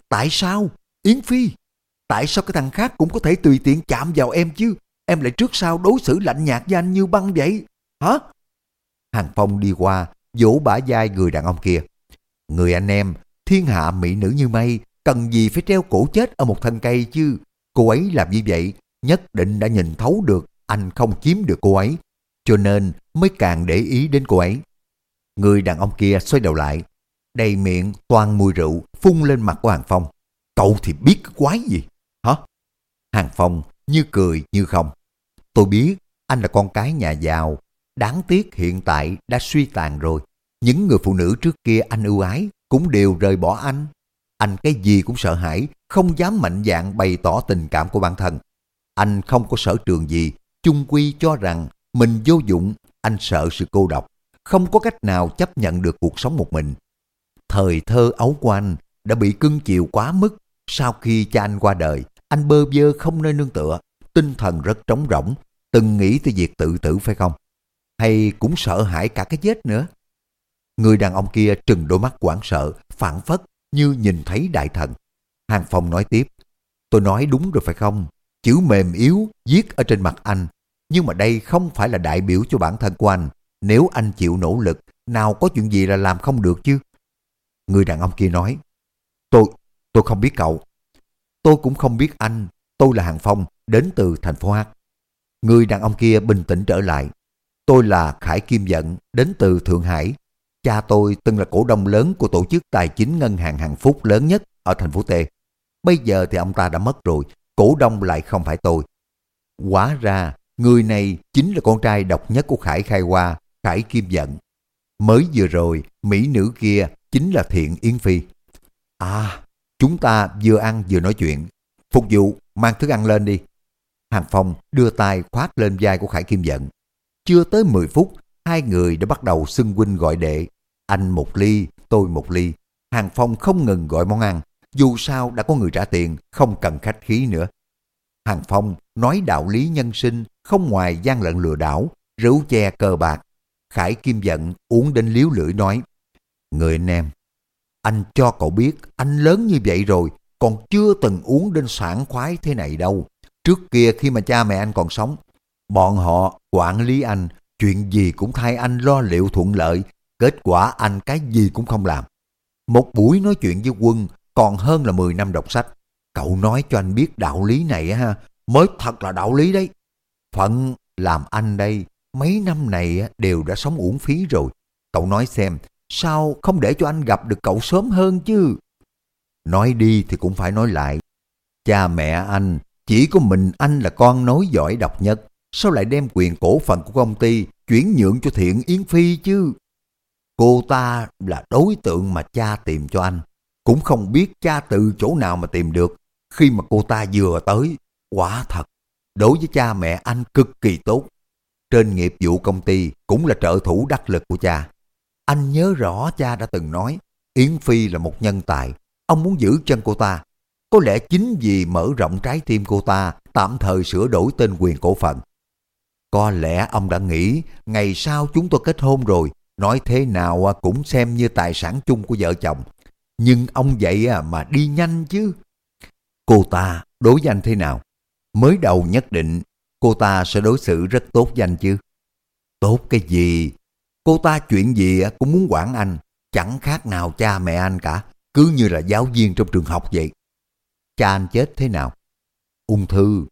Tại sao? Yến Phi, tại sao cái thằng khác cũng có thể tùy tiện chạm vào em chứ? Em lại trước sau đối xử lạnh nhạt với anh như băng vậy? Hả? Hàng Phong đi qua, vỗ bả vai người đàn ông kia. Người anh em, thiên hạ mỹ nữ như mây, cần gì phải treo cổ chết ở một thân cây chứ. Cô ấy làm như vậy, nhất định đã nhìn thấu được anh không chiếm được cô ấy, cho nên mới càng để ý đến cô ấy. Người đàn ông kia xoay đầu lại, đầy miệng toàn mùi rượu phun lên mặt của Hàng Phong. Cậu thì biết cái quái gì? Hả? Hàng Phong như cười như không. Tôi biết anh là con cái nhà giàu, đáng tiếc hiện tại đã suy tàn rồi. Những người phụ nữ trước kia anh ưu ái cũng đều rời bỏ anh. Anh cái gì cũng sợ hãi, không dám mạnh dạn bày tỏ tình cảm của bản thân. Anh không có sở trường gì, chung quy cho rằng mình vô dụng, anh sợ sự cô độc, không có cách nào chấp nhận được cuộc sống một mình. Thời thơ ấu của anh đã bị cưng chiều quá mức, sau khi cha anh qua đời, anh bơ vơ không nơi nương tựa, tinh thần rất trống rỗng, từng nghĩ tới việc tự tử phải không? Hay cũng sợ hãi cả cái chết nữa? Người đàn ông kia trừng đôi mắt quảng sợ, phản phất như nhìn thấy đại thần. Hàng Phong nói tiếp, tôi nói đúng rồi phải không? Chữ mềm yếu viết ở trên mặt anh, nhưng mà đây không phải là đại biểu cho bản thân của anh. Nếu anh chịu nỗ lực, nào có chuyện gì là làm không được chứ? Người đàn ông kia nói, tôi, tôi không biết cậu. Tôi cũng không biết anh, tôi là Hàng Phong, đến từ thành phố Hát. Người đàn ông kia bình tĩnh trở lại. Tôi là Khải Kim Dận, đến từ Thượng Hải. Cha tôi từng là cổ đông lớn của tổ chức tài chính ngân hàng Hạnh Phúc lớn nhất ở thành phố T. Bây giờ thì ông ta đã mất rồi, cổ đông lại không phải tôi. Quá ra, người này chính là con trai độc nhất của Khải Khai Hoa, Khải Kim Dận. Mới vừa rồi, mỹ nữ kia chính là Thiện Yến Phi. À, chúng ta vừa ăn vừa nói chuyện. Phục vụ, mang thức ăn lên đi. Hàng Phong đưa tay khoát lên vai của Khải Kim Dận. Chưa tới 10 phút, hai người đã bắt đầu xưng huynh gọi đệ. Anh một ly, tôi một ly. Hàng Phong không ngừng gọi món ăn. Dù sao đã có người trả tiền, không cần khách khí nữa. Hàng Phong nói đạo lý nhân sinh, không ngoài gian lận lừa đảo, rượu chè cờ bạc. Khải Kim Dận uống đến liếu lưỡi nói, Người anh em, anh cho cậu biết anh lớn như vậy rồi, còn chưa từng uống đến sảng khoái thế này đâu. Trước kia khi mà cha mẹ anh còn sống, bọn họ quản lý anh, chuyện gì cũng thay anh lo liệu thuận lợi, kết quả anh cái gì cũng không làm. Một buổi nói chuyện với quân còn hơn là 10 năm đọc sách. Cậu nói cho anh biết đạo lý này ha, mới thật là đạo lý đấy. Phận làm anh đây, mấy năm này đều đã sống uổng phí rồi. Cậu nói xem, sao không để cho anh gặp được cậu sớm hơn chứ? Nói đi thì cũng phải nói lại. Cha mẹ anh, chỉ có mình anh là con nói giỏi độc nhất. Sao lại đem quyền cổ phần của công ty chuyển nhượng cho Thiện Yến Phi chứ? Cô ta là đối tượng mà cha tìm cho anh. Cũng không biết cha từ chỗ nào mà tìm được. Khi mà cô ta vừa tới, quả thật, đối với cha mẹ anh cực kỳ tốt. Trên nghiệp vụ công ty cũng là trợ thủ đắc lực của cha. Anh nhớ rõ cha đã từng nói, Yến Phi là một nhân tài, ông muốn giữ chân cô ta. Có lẽ chính vì mở rộng trái tim cô ta, tạm thời sửa đổi tên quyền cổ phần. Có lẽ ông đã nghĩ, ngày sau chúng tôi kết hôn rồi, nói thế nào à, cũng xem như tài sản chung của vợ chồng. Nhưng ông vậy à, mà đi nhanh chứ. Cô ta đối với anh thế nào? Mới đầu nhất định cô ta sẽ đối xử rất tốt với anh chứ. Tốt cái gì? Cô ta chuyện gì à, cũng muốn quản anh, chẳng khác nào cha mẹ anh cả, cứ như là giáo viên trong trường học vậy. Cha anh chết thế nào? Ung thư.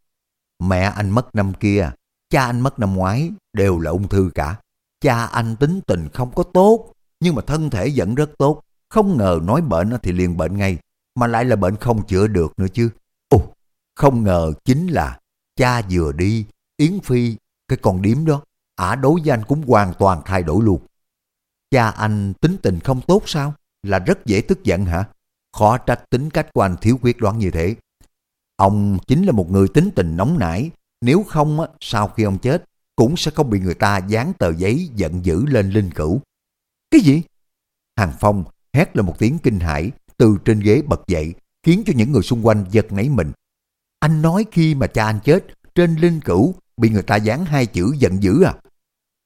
Mẹ anh mất năm kia, cha anh mất năm ngoái, đều là ung thư cả. Cha anh tính tình không có tốt, nhưng mà thân thể vẫn rất tốt. Không ngờ nói bệnh thì liền bệnh ngay, mà lại là bệnh không chữa được nữa chứ. Ồ, không ngờ chính là cha vừa đi, Yến Phi, cái con điếm đó, ả đối với anh cũng hoàn toàn thay đổi luôn. Cha anh tính tình không tốt sao? Là rất dễ tức giận hả? Khó trách tính cách của anh thiếu quyết đoán như thế. Ông chính là một người tính tình nóng nảy, nếu không sau khi ông chết cũng sẽ không bị người ta dán tờ giấy giận dữ lên linh cửu. Cái gì? Hàng Phong hét lên một tiếng kinh hãi từ trên ghế bật dậy khiến cho những người xung quanh giật nảy mình. Anh nói khi mà cha anh chết trên linh cửu bị người ta dán hai chữ giận dữ à?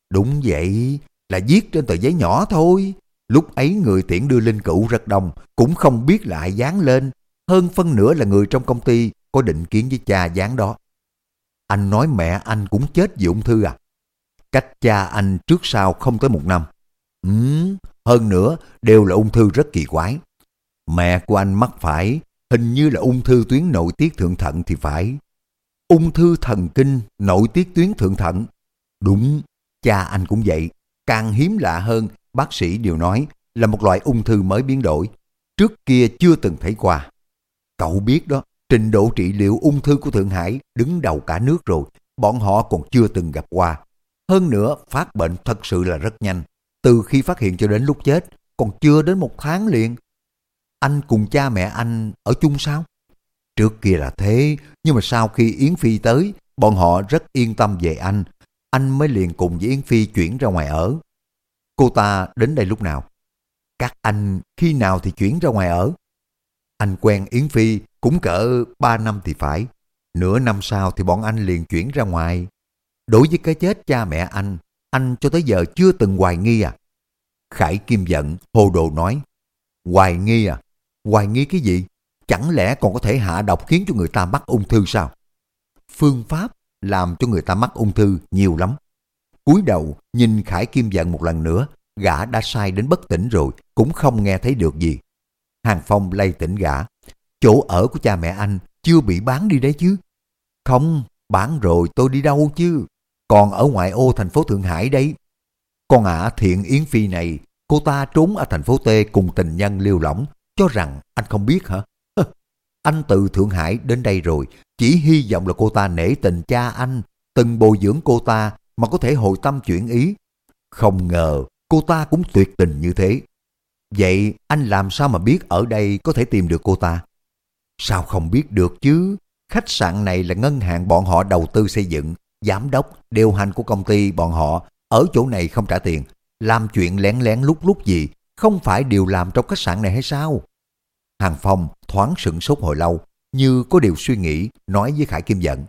Đúng vậy, là viết trên tờ giấy nhỏ thôi. Lúc ấy người tiễn đưa linh cửu rất đông, cũng không biết lại dán lên. Hơn phân nửa là người trong công ty có định kiến với cha dán đó. Anh nói mẹ anh cũng chết vì ung thư à? Cách cha anh trước sau không tới một năm. Ừ, hơn nữa đều là ung thư rất kỳ quái. Mẹ của anh mắc phải hình như là ung thư tuyến nội tiết thượng thận thì phải. Ung thư thần kinh nội tiết tuyến thượng thận. Đúng, cha anh cũng vậy. Càng hiếm lạ hơn, bác sĩ đều nói là một loại ung thư mới biến đổi. Trước kia chưa từng thấy qua. Cậu biết đó, trình độ trị liệu ung thư của Thượng Hải đứng đầu cả nước rồi. Bọn họ còn chưa từng gặp qua. Hơn nữa, phát bệnh thật sự là rất nhanh. Từ khi phát hiện cho đến lúc chết, còn chưa đến một tháng liền. Anh cùng cha mẹ anh ở chung sao? Trước kia là thế, nhưng mà sau khi Yến Phi tới, bọn họ rất yên tâm về anh. Anh mới liền cùng với Yến Phi chuyển ra ngoài ở. Cô ta đến đây lúc nào? Các anh khi nào thì chuyển ra ngoài ở? Anh quen Yến Phi cũng cỡ 3 năm thì phải. Nửa năm sau thì bọn anh liền chuyển ra ngoài. Đối với cái chết cha mẹ anh, anh cho tới giờ chưa từng hoài nghi à? Khải Kim giận, hồ đồ nói, hoài nghi à? Hoài nghi cái gì? Chẳng lẽ còn có thể hạ độc khiến cho người ta mắc ung thư sao? Phương pháp làm cho người ta mắc ung thư nhiều lắm cúi đầu nhìn Khải Kim giận một lần nữa, gã đã sai đến bất tỉnh rồi, cũng không nghe thấy được gì. Hàng Phong lay tỉnh gã. Chỗ ở của cha mẹ anh chưa bị bán đi đấy chứ? Không, bán rồi tôi đi đâu chứ? Còn ở ngoại ô thành phố Thượng Hải đấy. Con ả thiện Yến Phi này, cô ta trốn ở thành phố T cùng tình nhân liêu lỏng, cho rằng anh không biết hả? anh từ Thượng Hải đến đây rồi, chỉ hy vọng là cô ta nể tình cha anh, từng bồi dưỡng cô ta mà có thể hồi tâm chuyển ý. Không ngờ cô ta cũng tuyệt tình như thế. Vậy anh làm sao mà biết ở đây có thể tìm được cô ta? Sao không biết được chứ? Khách sạn này là ngân hàng bọn họ đầu tư xây dựng, giám đốc, điều hành của công ty bọn họ ở chỗ này không trả tiền. Làm chuyện lén lén lúc lúc gì, không phải đều làm trong khách sạn này hay sao? Hàng Phong thoáng sửng sốt hồi lâu, như có điều suy nghĩ, nói với Khải Kim Dận.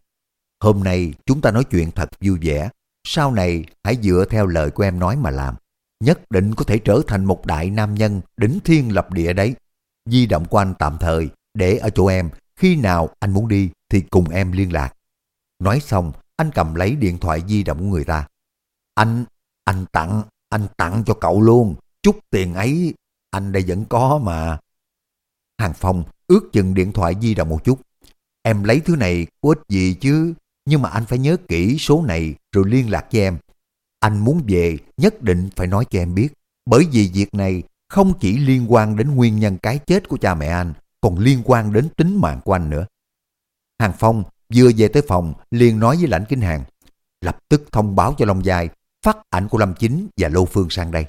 Hôm nay chúng ta nói chuyện thật vui vẻ, sau này hãy dựa theo lời của em nói mà làm. Nhất định có thể trở thành một đại nam nhân đỉnh thiên lập địa đấy. Di động của anh tạm thời, để ở chỗ em, khi nào anh muốn đi thì cùng em liên lạc. Nói xong, anh cầm lấy điện thoại di động của người ta. Anh, anh tặng, anh tặng cho cậu luôn. Chút tiền ấy, anh đây vẫn có mà. Hàng Phong ước chừng điện thoại di động một chút. Em lấy thứ này có ích gì chứ, nhưng mà anh phải nhớ kỹ số này rồi liên lạc với em. Anh muốn về nhất định phải nói cho em biết, bởi vì việc này không chỉ liên quan đến nguyên nhân cái chết của cha mẹ anh, còn liên quan đến tính mạng của anh nữa. Hàng Phong vừa về tới phòng liền nói với lãnh kinh hàng, lập tức thông báo cho Long Giai phát ảnh của Lâm Chính và Lô Phương sang đây.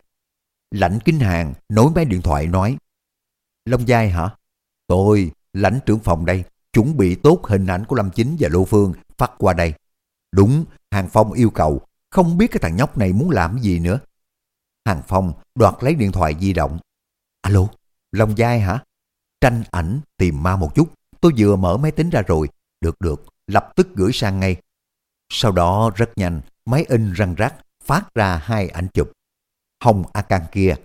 Lãnh kinh hàng nối máy điện thoại nói, Long Giai hả? Tôi, lãnh trưởng phòng đây, chuẩn bị tốt hình ảnh của Lâm Chính và Lô Phương phát qua đây. Đúng, Hàng Phong yêu cầu, không biết cái thằng nhóc này muốn làm gì nữa. Hàng Phong đoạt lấy điện thoại di động. Alo, Long Giai hả? Tranh ảnh tìm ma một chút, tôi vừa mở máy tính ra rồi. Được được, lập tức gửi sang ngay. Sau đó rất nhanh, máy in răng rắc, phát ra hai ảnh chụp. Hồng A Can kia,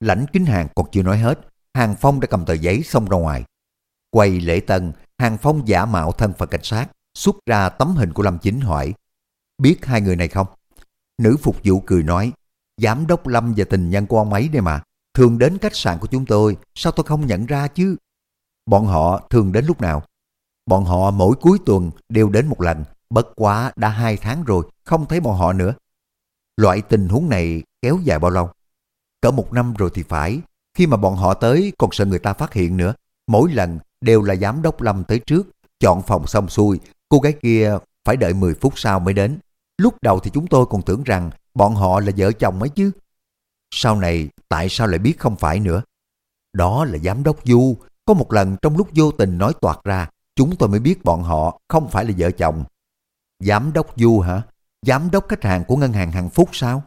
lãnh kính hàng còn chưa nói hết, Hàng Phong đã cầm tờ giấy xông ra ngoài. Quay lễ tân, Hàng Phong giả mạo thân phận cảnh sát, xuất ra tấm hình của Lâm Chính hỏi. Biết hai người này không? Nữ phục vụ cười nói, Giám đốc Lâm và tình nhân của ông ấy đây mà, thường đến khách sạn của chúng tôi, sao tôi không nhận ra chứ? Bọn họ thường đến lúc nào? Bọn họ mỗi cuối tuần đều đến một lần, bất quá đã hai tháng rồi, không thấy bọn họ nữa. Loại tình huống này kéo dài bao lâu? Cỡ một năm rồi thì phải, khi mà bọn họ tới còn sợ người ta phát hiện nữa. Mỗi lần đều là giám đốc Lâm tới trước, chọn phòng xong xuôi, cô gái kia phải đợi 10 phút sau mới đến. Lúc đầu thì chúng tôi còn tưởng rằng bọn họ là vợ chồng ấy chứ. Sau này tại sao lại biết không phải nữa? Đó là giám đốc Du. Có một lần trong lúc vô tình nói toạt ra, chúng tôi mới biết bọn họ không phải là vợ chồng. Giám đốc Du hả? Giám đốc khách hàng của ngân hàng Hằng Phúc sao?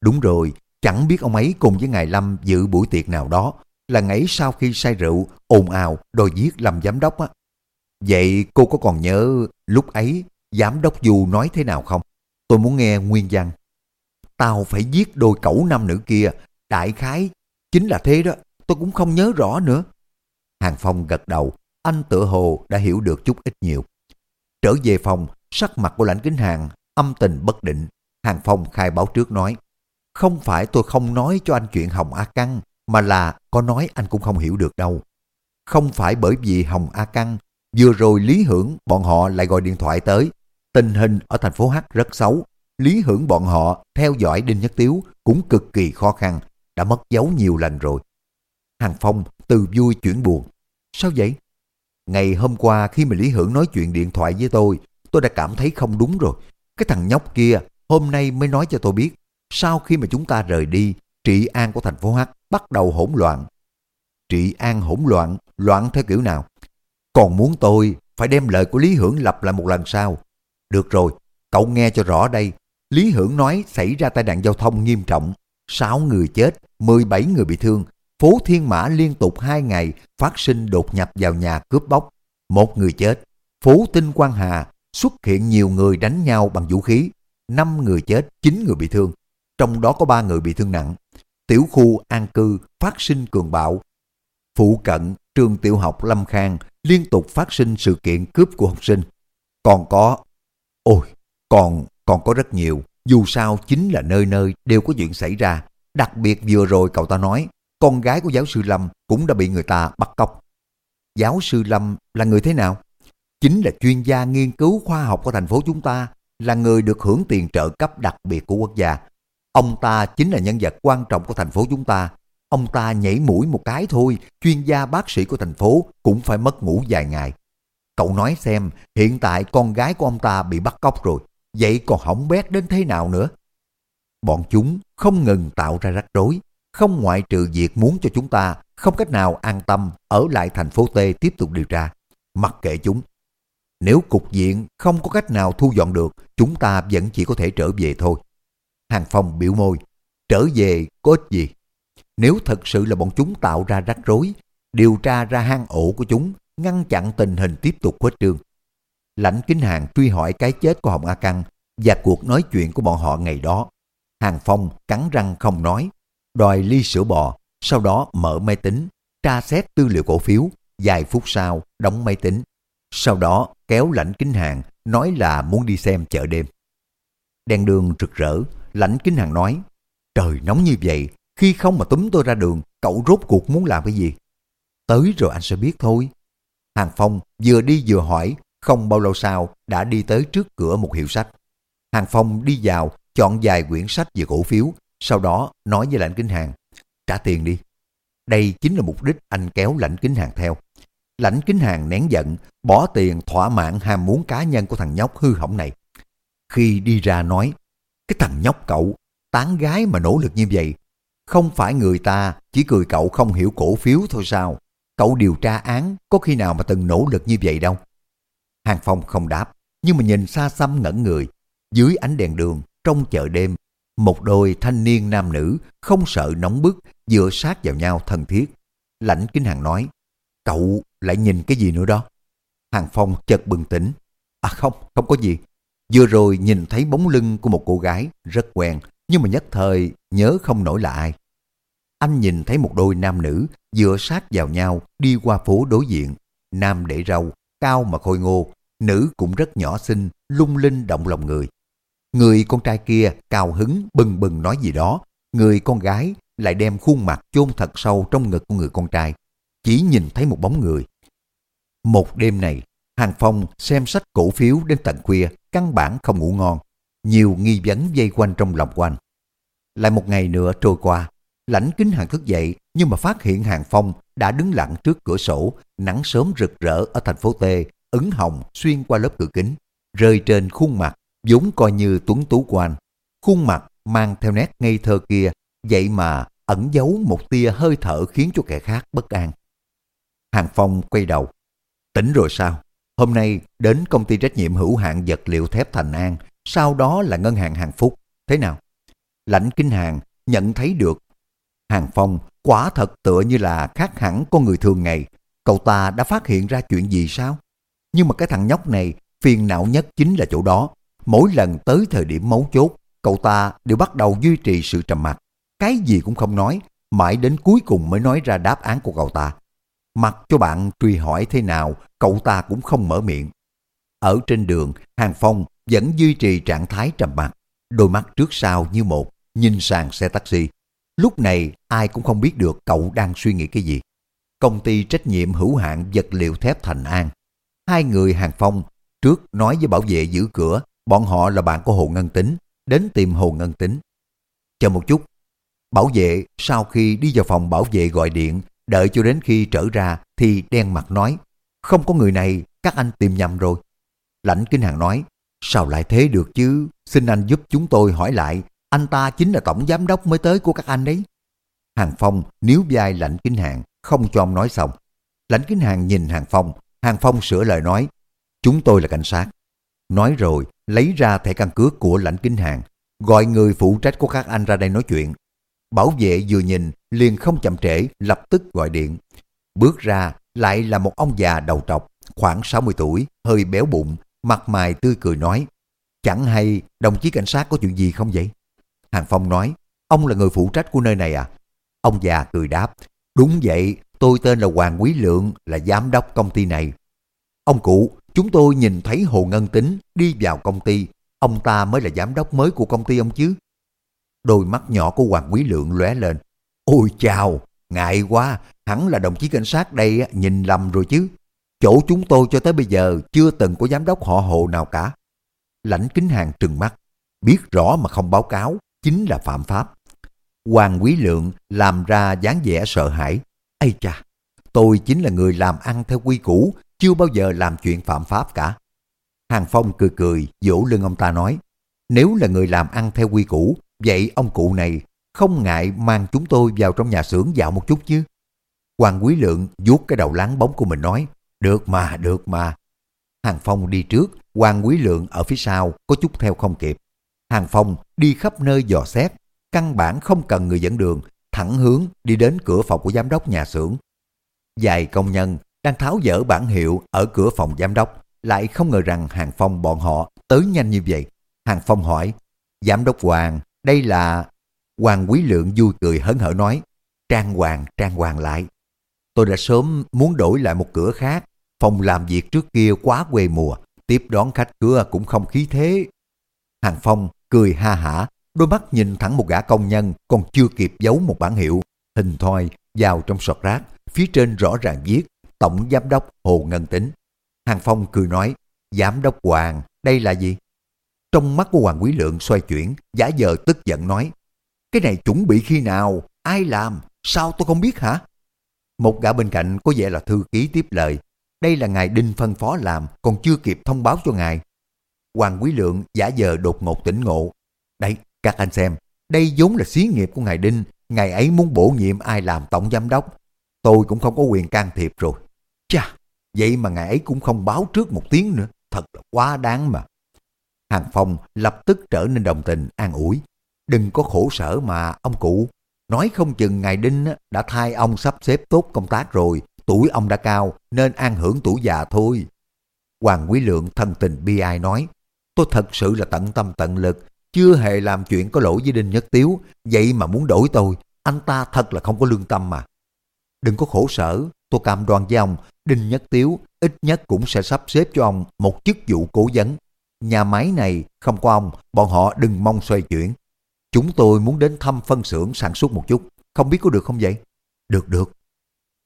Đúng rồi, chẳng biết ông ấy cùng với Ngài Lâm dự buổi tiệc nào đó, là ấy sau khi say rượu, ồn ào, đòi giết làm giám đốc á. Vậy cô có còn nhớ lúc ấy giám đốc Du nói thế nào không? Tôi muốn nghe nguyên văn. Tao phải giết đôi cẩu nam nữ kia, đại khái, chính là thế đó, tôi cũng không nhớ rõ nữa. Hàng Phong gật đầu, anh tựa hồ đã hiểu được chút ít nhiều. Trở về phòng, sắc mặt của lãnh kính hàng, âm tình bất định. Hàng Phong khai báo trước nói, không phải tôi không nói cho anh chuyện Hồng A Căng, mà là có nói anh cũng không hiểu được đâu. Không phải bởi vì Hồng A Căng, vừa rồi Lý Hưởng bọn họ lại gọi điện thoại tới. Tình hình ở thành phố H rất xấu. Lý Hưởng bọn họ theo dõi Đinh Nhất Tiếu cũng cực kỳ khó khăn, đã mất dấu nhiều lần rồi. Hàng Phong từ vui chuyển buồn. Sao vậy? Ngày hôm qua khi mà Lý Hưởng nói chuyện điện thoại với tôi, tôi đã cảm thấy không đúng rồi. Cái thằng nhóc kia hôm nay mới nói cho tôi biết, sau khi mà chúng ta rời đi, trị an của thành phố H bắt đầu hỗn loạn. Trị an hỗn loạn, loạn theo kiểu nào? Còn muốn tôi phải đem lời của Lý Hưởng lặp lại một lần sau. Được rồi, cậu nghe cho rõ đây. Lý Hưởng nói xảy ra tai nạn giao thông nghiêm trọng. 6 người chết, 17 người bị thương. Phố Thiên Mã liên tục 2 ngày phát sinh đột nhập vào nhà cướp bóc. Một người chết. Phố Tinh Quang Hà xuất hiện nhiều người đánh nhau bằng vũ khí. 5 người chết, 9 người bị thương. Trong đó có 3 người bị thương nặng. tiểu khu an cư phát sinh cường bạo. Phụ cận trường tiểu học Lâm Khang liên tục phát sinh sự kiện cướp của học sinh. Còn có, ôi, còn, còn có rất nhiều, dù sao chính là nơi nơi đều có chuyện xảy ra. Đặc biệt vừa rồi cậu ta nói, con gái của giáo sư Lâm cũng đã bị người ta bắt cóc. Giáo sư Lâm là người thế nào? Chính là chuyên gia nghiên cứu khoa học của thành phố chúng ta, là người được hưởng tiền trợ cấp đặc biệt của quốc gia. Ông ta chính là nhân vật quan trọng của thành phố chúng ta. Ông ta nhảy mũi một cái thôi, chuyên gia bác sĩ của thành phố cũng phải mất ngủ vài ngày. Cậu nói xem, hiện tại con gái của ông ta bị bắt cóc rồi, vậy còn hỏng bét đến thế nào nữa? Bọn chúng không ngừng tạo ra rắc rối, không ngoại trừ việc muốn cho chúng ta không cách nào an tâm ở lại thành phố T tiếp tục điều tra. Mặc kệ chúng. Nếu cục diện không có cách nào thu dọn được, chúng ta vẫn chỉ có thể trở về thôi. Hàng Phong biểu môi, trở về có ích gì? Nếu thật sự là bọn chúng tạo ra rắc rối, điều tra ra hang ổ của chúng, ngăn chặn tình hình tiếp tục khuếch trương. Lãnh Kính Hàng truy hỏi cái chết của Hồng A Căng và cuộc nói chuyện của bọn họ ngày đó. Hàng Phong cắn răng không nói, đòi ly sữa bò, sau đó mở máy tính, tra xét tư liệu cổ phiếu, vài phút sau đóng máy tính. Sau đó kéo lãnh kính hàng nói là muốn đi xem chợ đêm. Đèn đường rực rỡ, lãnh kính hàng nói, trời nóng như vậy, khi không mà túm tôi ra đường, cậu rốt cuộc muốn làm cái gì? Tới rồi anh sẽ biết thôi. Hàng Phong vừa đi vừa hỏi, không bao lâu sau đã đi tới trước cửa một hiệu sách. Hàng Phong đi vào, chọn vài quyển sách về cổ phiếu, sau đó nói với lãnh kính hàng, trả tiền đi. Đây chính là mục đích anh kéo lãnh kính hàng theo. Lãnh kính hàng nén giận, bỏ tiền thỏa mãn ham muốn cá nhân của thằng nhóc hư hỏng này. Khi đi ra nói, cái thằng nhóc cậu, tán gái mà nỗ lực như vậy, không phải người ta chỉ cười cậu không hiểu cổ phiếu thôi sao? Cậu điều tra án có khi nào mà từng nỗ lực như vậy đâu. Hàng Phong không đáp, nhưng mà nhìn xa xăm ngẩn người. Dưới ánh đèn đường, trong chợ đêm, một đôi thanh niên nam nữ không sợ nóng bức dựa sát vào nhau thân thiết. Lãnh Kính Hàng nói, cậu lại nhìn cái gì nữa đó? Hàng Phong chợt bừng tỉnh. À không, không có gì. Vừa rồi nhìn thấy bóng lưng của một cô gái rất quen, nhưng mà nhất thời nhớ không nổi là ai. Anh nhìn thấy một đôi nam nữ dựa sát vào nhau đi qua phố đối diện. Nam để râu, cao mà khôi ngô, nữ cũng rất nhỏ xinh, lung linh động lòng người. Người con trai kia cao hứng bừng bừng nói gì đó, người con gái lại đem khuôn mặt chôn thật sâu trong ngực của người con trai, chỉ nhìn thấy một bóng người. Một đêm này, Hàng Phong xem sách cổ phiếu đến tận khuya, căn bản không ngủ ngon. Nhiều nghi vấn dây quanh trong lòng của anh. Lại một ngày nữa trôi qua, lãnh kính hàng thức dậy nhưng mà phát hiện Hàng Phong đã đứng lặng trước cửa sổ, nắng sớm rực rỡ ở thành phố T, ấn hồng xuyên qua lớp cửa kính, rơi trên khuôn mặt vốn coi như tuấn tú của anh. Khuôn mặt mang theo nét ngây thơ kia, vậy mà ẩn giấu một tia hơi thở khiến cho kẻ khác bất an. Hàng Phong quay đầu. Tỉnh rồi sao? Hôm nay đến công ty trách nhiệm hữu hạn vật liệu thép Thành An, sau đó là ngân hàng Hàng Phúc. Thế nào? Lãnh Kinh Hàng nhận thấy được. Hàng Phong quả thật tựa như là khác hẳn con người thường ngày. Cậu ta đã phát hiện ra chuyện gì sao? Nhưng mà cái thằng nhóc này phiền não nhất chính là chỗ đó. Mỗi lần tới thời điểm mấu chốt, cậu ta đều bắt đầu duy trì sự trầm mặc. Cái gì cũng không nói, mãi đến cuối cùng mới nói ra đáp án của cậu ta. Mặc cho bạn truy hỏi thế nào, cậu ta cũng không mở miệng. Ở trên đường, Hàng Phong vẫn duy trì trạng thái trầm mặc, đôi mắt trước sau như một, nhìn sang xe taxi. Lúc này ai cũng không biết được cậu đang suy nghĩ cái gì. Công ty trách nhiệm hữu hạn vật liệu thép Thành An. Hai người Hàng Phong trước nói với bảo vệ giữ cửa Bọn họ là bạn của Hồ Ngân Tính, đến tìm Hồ Ngân Tính. Chờ một chút. Bảo vệ sau khi đi vào phòng bảo vệ gọi điện, đợi cho đến khi trở ra thì đen mặt nói, không có người này, các anh tìm nhầm rồi. Lãnh Kinh Hàng nói, sao lại thế được chứ, xin anh giúp chúng tôi hỏi lại, anh ta chính là tổng giám đốc mới tới của các anh đấy. Hàng Phong níu vai Lãnh Kinh Hàng, không cho ông nói xong. Lãnh Kinh Hàng nhìn Hàng Phong, Hàng Phong sửa lời nói, chúng tôi là cảnh sát. Nói rồi, lấy ra thẻ căn cước của lãnh kinh hàng, gọi người phụ trách của các anh ra đây nói chuyện. Bảo vệ vừa nhìn, liền không chậm trễ, lập tức gọi điện. Bước ra, lại là một ông già đầu trọc, khoảng 60 tuổi, hơi béo bụng, mặt mày tươi cười nói. Chẳng hay đồng chí cảnh sát có chuyện gì không vậy? Hàng Phong nói, ông là người phụ trách của nơi này à? Ông già cười đáp, đúng vậy, tôi tên là Hoàng Quý Lượng, là giám đốc công ty này. Ông cụ, chúng tôi nhìn thấy Hồ Ngân Tính đi vào công ty, ông ta mới là giám đốc mới của công ty ông chứ. Đôi mắt nhỏ của Hoàng Quý Lượng lóe lên. Ôi chào, ngại quá, hẳn là đồng chí cảnh sát đây nhìn lầm rồi chứ. Chỗ chúng tôi cho tới bây giờ chưa từng có giám đốc họ hộ nào cả. Lãnh kính hàng trừng mắt, biết rõ mà không báo cáo, chính là phạm pháp. Hoàng Quý Lượng làm ra dáng vẻ sợ hãi. Ây cha, tôi chính là người làm ăn theo quy củ, chưa bao giờ làm chuyện phạm pháp cả. Hàng Phong cười cười, vỗ lưng ông ta nói, nếu là người làm ăn theo quy củ, vậy ông cụ này không ngại mang chúng tôi vào trong nhà xưởng dạo một chút chứ. Hoàng Quý Lượng vuốt cái đầu láng bóng của mình nói, được mà, được mà. Hàng Phong đi trước, Hoàng Quý Lượng ở phía sau, có chút theo không kịp. Hàng Phong đi khắp nơi dò xét, căn bản không cần người dẫn đường, thẳng hướng đi đến cửa phòng của giám đốc nhà xưởng. Vài công nhân đang tháo dỡ bản hiệu ở cửa phòng giám đốc, lại không ngờ rằng Hàng Phong bọn họ tới nhanh như vậy. Hàng Phong hỏi, Giám đốc Hoàng, đây là... Hoàng Quý Lượng vui cười hớn hở nói, Trang Hoàng, Trang Hoàng lại. Tôi đã sớm muốn đổi lại một cửa khác, phòng làm việc trước kia quá quê mùa, tiếp đón khách cửa cũng không khí thế. Hàng Phong cười ha hả, đôi mắt nhìn thẳng một gã công nhân còn chưa kịp giấu một bản hiệu, hình thoi vào trong sọt rác, phía trên rõ ràng viết Tổng Giám đốc Hồ Ngân Tính. Hàng Phong cười nói, Giám đốc Hoàng, đây là gì? Trong mắt của Hoàng Quý Lượng xoay chuyển, giả vờ tức giận nói, cái này chuẩn bị khi nào, ai làm, sao tôi không biết hả? Một gã bên cạnh có vẻ là thư ký tiếp lời, đây là ngài Đinh phân phó làm, còn chưa kịp thông báo cho ngài. Hoàng Quý Lượng giả giờ đột ngột tỉnh ngộ. đấy các anh xem, đây vốn là xí nghiệp của ngài Đinh, ngài ấy muốn bổ nhiệm ai làm tổng giám đốc. Tôi cũng không có quyền can thiệp rồi. Chà, vậy mà ngài ấy cũng không báo trước một tiếng nữa, thật là quá đáng mà. Hàng Phong lập tức trở nên đồng tình, an ủi. Đừng có khổ sở mà, ông cụ. Nói không chừng ngài Đinh đã thay ông sắp xếp tốt công tác rồi, tuổi ông đã cao nên an hưởng tuổi già thôi. Hoàng Quý Lượng thân tình bi ai nói, tôi thật sự là tận tâm tận lực, chưa hề làm chuyện có lỗi với Đinh Nhất Tiếu, vậy mà muốn đổi tôi, anh ta thật là không có lương tâm mà. Đừng có khổ sở, tôi cam đoan với ông, Đinh Nhất Tiếu ít nhất cũng sẽ sắp xếp cho ông một chức vụ cố vấn. Nhà máy này không có ông, bọn họ đừng mong xoay chuyển. Chúng tôi muốn đến thăm phân xưởng sản xuất một chút, không biết có được không vậy? Được được.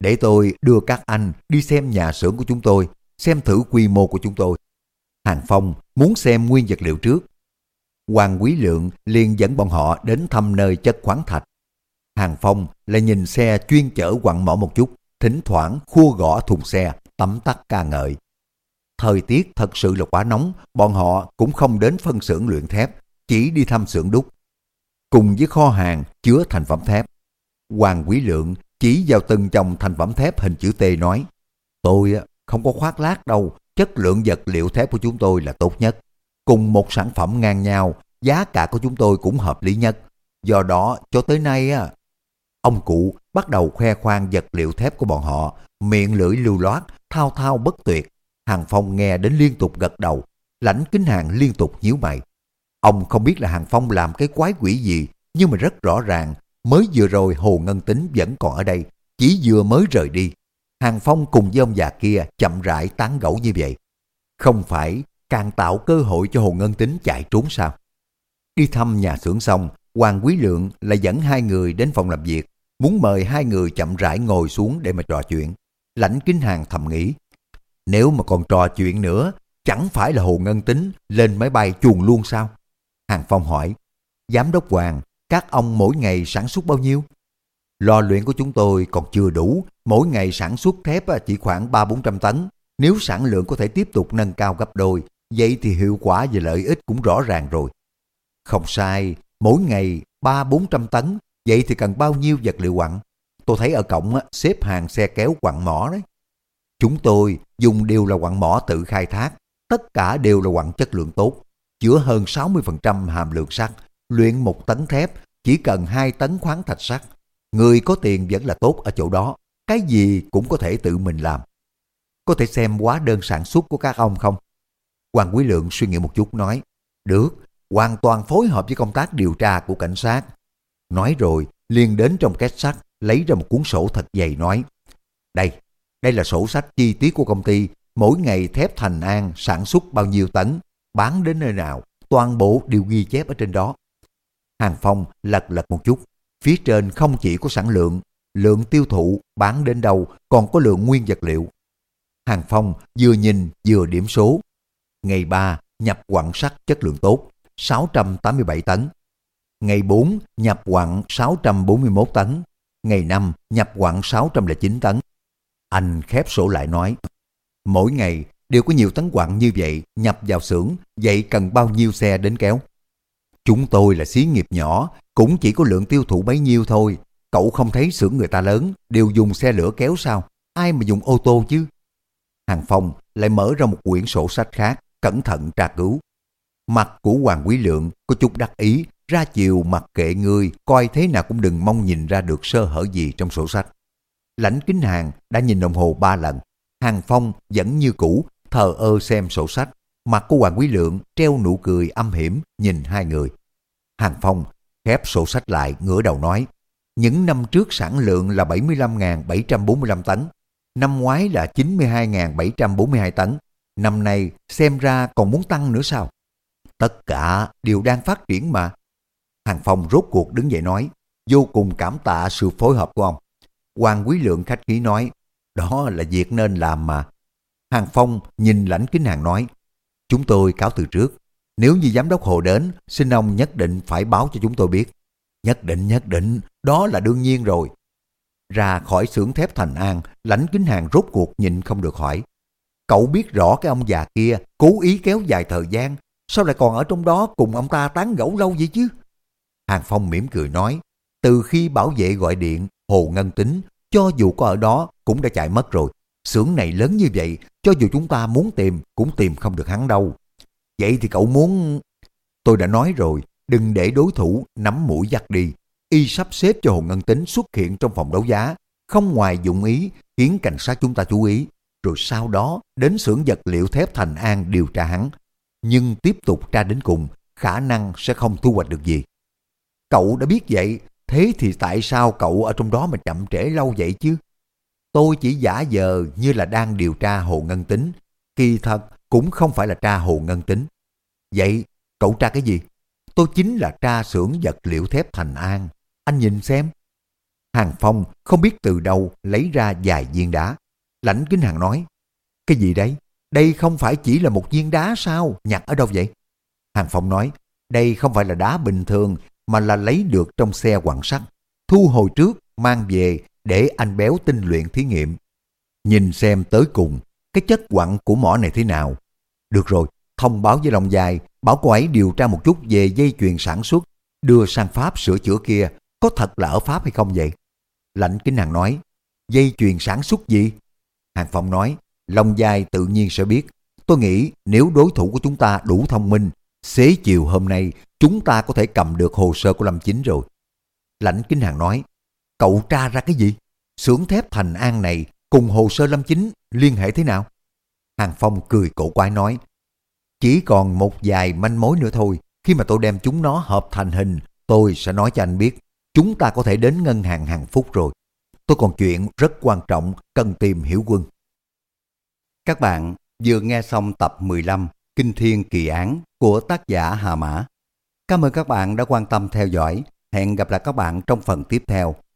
Để tôi đưa các anh đi xem nhà xưởng của chúng tôi, xem thử quy mô của chúng tôi. Hàng Phong muốn xem nguyên vật liệu trước. Hoàng Quý Lượng liền dẫn bọn họ đến thăm nơi chất khoáng thạch. Hàng Phong lại nhìn xe chuyên chở quặng mỏ một chút, thỉnh thoảng khua gõ thùng xe, tắm tắt ca ngợi. Thời tiết thật sự là quá nóng, bọn họ cũng không đến phân xưởng luyện thép, chỉ đi thăm xưởng đúc. Cùng với kho hàng chứa thành phẩm thép. Hoàng Quý Lượng chỉ vào từng chồng thành phẩm thép hình chữ T nói, tôi không có khoác lác đâu, chất lượng vật liệu thép của chúng tôi là tốt nhất. Cùng một sản phẩm ngang nhau, giá cả của chúng tôi cũng hợp lý nhất. Do đó, cho tới nay, ông cụ bắt đầu khoe khoang vật liệu thép của bọn họ, miệng lưỡi lưu loát, thao thao bất tuyệt. Hàng Phong nghe đến liên tục gật đầu, lãnh kính hàng liên tục nhíu mày. Ông không biết là Hàng Phong làm cái quái quỷ gì, nhưng mà rất rõ ràng, mới vừa rồi Hồ Ngân Tính vẫn còn ở đây, chỉ vừa mới rời đi. Hàng Phong cùng với ông già kia chậm rãi tán gẫu như vậy. Không phải càng tạo cơ hội cho Hồ Ngân Tính chạy trốn sao? Đi thăm nhà xưởng xong, Hoàng Quý Lượng lại dẫn hai người đến phòng làm việc, muốn mời hai người chậm rãi ngồi xuống để mà trò chuyện. Lãnh Kính Hàng thầm nghĩ, nếu mà còn trò chuyện nữa, chẳng phải là Hồ Ngân Tính lên máy bay chuồn luôn sao? Hàng Phong hỏi, Giám đốc Hoàng, các ông mỗi ngày sản xuất bao nhiêu? Lò luyện của chúng tôi còn chưa đủ, mỗi ngày sản xuất thép à, chỉ khoảng 3-400 tấn. Nếu sản lượng có thể tiếp tục nâng cao gấp đôi, vậy thì hiệu quả và lợi ích cũng rõ ràng rồi. Không sai, mỗi ngày 3-400 tấn, vậy thì cần bao nhiêu vật liệu quặng? Tôi thấy ở cổng xếp hàng xe kéo quặng mỏ đấy. Chúng tôi dùng đều là quặng mỏ tự khai thác, tất cả đều là quặng chất lượng tốt, chứa hơn 60% hàm lượng sắt, luyện một tấn thép chỉ cần 2 tấn khoáng thạch sắt. Người có tiền vẫn là tốt ở chỗ đó, cái gì cũng có thể tự mình làm. Có thể xem hóa đơn sản xuất của các ông không? Hoàng Quý Lượng suy nghĩ một chút nói, được, hoàn toàn phối hợp với công tác điều tra của cảnh sát. Nói rồi, liền đến trong két sắt, lấy ra một cuốn sổ thật dày nói, đây, đây là sổ sách chi tiết của công ty, mỗi ngày thép Thành An sản xuất bao nhiêu tấn, bán đến nơi nào, toàn bộ đều ghi chép ở trên đó. Hàng Phong lật lật một chút, phía trên không chỉ có sản lượng, lượng tiêu thụ bán đến đâu còn có lượng nguyên vật liệu. Hàng Phong vừa nhìn vừa điểm số. Ngày 3 nhập quặng sắt chất lượng tốt, 687 tấn. Ngày 4 nhập quặng 641 tấn. Ngày 5 nhập quặng 609 tấn. Anh khép sổ lại nói, mỗi ngày đều có nhiều tấn quặng như vậy nhập vào xưởng, vậy cần bao nhiêu xe đến kéo? Chúng tôi là xí nghiệp nhỏ, cũng chỉ có lượng tiêu thụ bấy nhiêu thôi. Cậu không thấy xưởng người ta lớn, đều dùng xe lửa kéo sao? Ai mà dùng ô tô chứ? Hàng Phong lại mở ra một quyển sổ sách khác, cẩn thận tra cứu. Mặt của Hoàng Quý Lượng có chút đắc ý, ra chiều mặc kệ người, coi thế nào cũng đừng mong nhìn ra được sơ hở gì trong sổ sách. Lãnh kính hàng đã nhìn đồng hồ ba lần. Hàng Phong vẫn như cũ, thờ ơ xem sổ sách. Mặt của Hoàng Quý Lượng treo nụ cười âm hiểm nhìn hai người. Hàng Phong khép sổ sách lại ngửa đầu nói, những năm trước sản lượng là 75.745 tấn, năm ngoái là 92.742 tấn, năm nay xem ra còn muốn tăng nữa sao? Tất cả đều đang phát triển mà. Hàng Phong rốt cuộc đứng dậy nói, vô cùng cảm tạ sự phối hợp của ông. Hoàng Quý Lượng khách khí nói, đó là việc nên làm mà. Hàng Phong nhìn lãnh kính hàng nói, chúng tôi cáo từ trước. Nếu như giám đốc Hồ đến, xin ông nhất định phải báo cho chúng tôi biết. Nhất định, nhất định, đó là đương nhiên rồi. Ra khỏi xưởng thép Thành An, lãnh kính hàng rốt cuộc nhịn không được hỏi. Cậu biết rõ cái ông già kia cố ý kéo dài thời gian, sao lại còn ở trong đó cùng ông ta tán gẫu lâu vậy chứ? Hàng Phong mỉm cười nói, từ khi bảo vệ gọi điện, Hồ Ngân Tính, cho dù có ở đó cũng đã chạy mất rồi. Xưởng này lớn như vậy, cho dù chúng ta muốn tìm cũng tìm không được hắn đâu. Vậy thì cậu muốn... Tôi đã nói rồi, đừng để đối thủ nắm mũi dắt đi. Y sắp xếp cho Hồ Ngân Tính xuất hiện trong phòng đấu giá, không ngoài dụng ý khiến cảnh sát chúng ta chú ý, rồi sau đó đến xưởng vật liệu thép Thành An điều tra hắn. Nhưng tiếp tục tra đến cùng, khả năng sẽ không thu hoạch được gì. Cậu đã biết vậy, thế thì tại sao cậu ở trong đó mà chậm trễ lâu vậy chứ? Tôi chỉ giả vờ như là đang điều tra Hồ Ngân Tính, kỳ thật cũng không phải là tra Hồ Ngân Tính. Vậy, cậu tra cái gì? Tôi chính là tra xưởng vật liệu thép Thành An. Anh nhìn xem. Hàng Phong không biết từ đâu lấy ra vài viên đá. Lãnh Kính Hàng nói, cái gì đấy? Đây không phải chỉ là một viên đá sao? Nhặt ở đâu vậy? Hàng Phong nói, đây không phải là đá bình thường mà là lấy được trong xe quặng sắt. Thu hồi trước, mang về để anh béo tinh luyện thí nghiệm. Nhìn xem tới cùng, cái chất quặng của mỏ này thế nào. Được rồi, thông báo với Long Dài, bảo cô ấy điều tra một chút về dây chuyền sản xuất, đưa sang Pháp sửa chữa kia, có thật là ở Pháp hay không vậy? Lãnh Kính Hàng nói, dây chuyền sản xuất gì? Hàng Phong nói, Long Giai tự nhiên sẽ biết. Tôi nghĩ nếu đối thủ của chúng ta đủ thông minh, xế chiều hôm nay chúng ta có thể cầm được hồ sơ của Lâm Chính rồi. Lãnh Kính Hàng nói, cậu tra ra cái gì? Xưởng thép Thành An này cùng hồ sơ Lâm Chính liên hệ thế nào? Hàng Phong cười cổ quái nói, chỉ còn một vài manh mối nữa thôi. Khi mà tôi đem chúng nó hợp thành hình, tôi sẽ nói cho anh biết, chúng ta có thể đến ngân hàng hàng phút rồi. Tôi còn chuyện rất quan trọng cần tìm hiểu quân. Các bạn vừa nghe xong tập 15 Kinh Thiên Kỳ Án của tác giả Hà Mã. Cảm ơn các bạn đã quan tâm theo dõi. Hẹn gặp lại các bạn trong phần tiếp theo.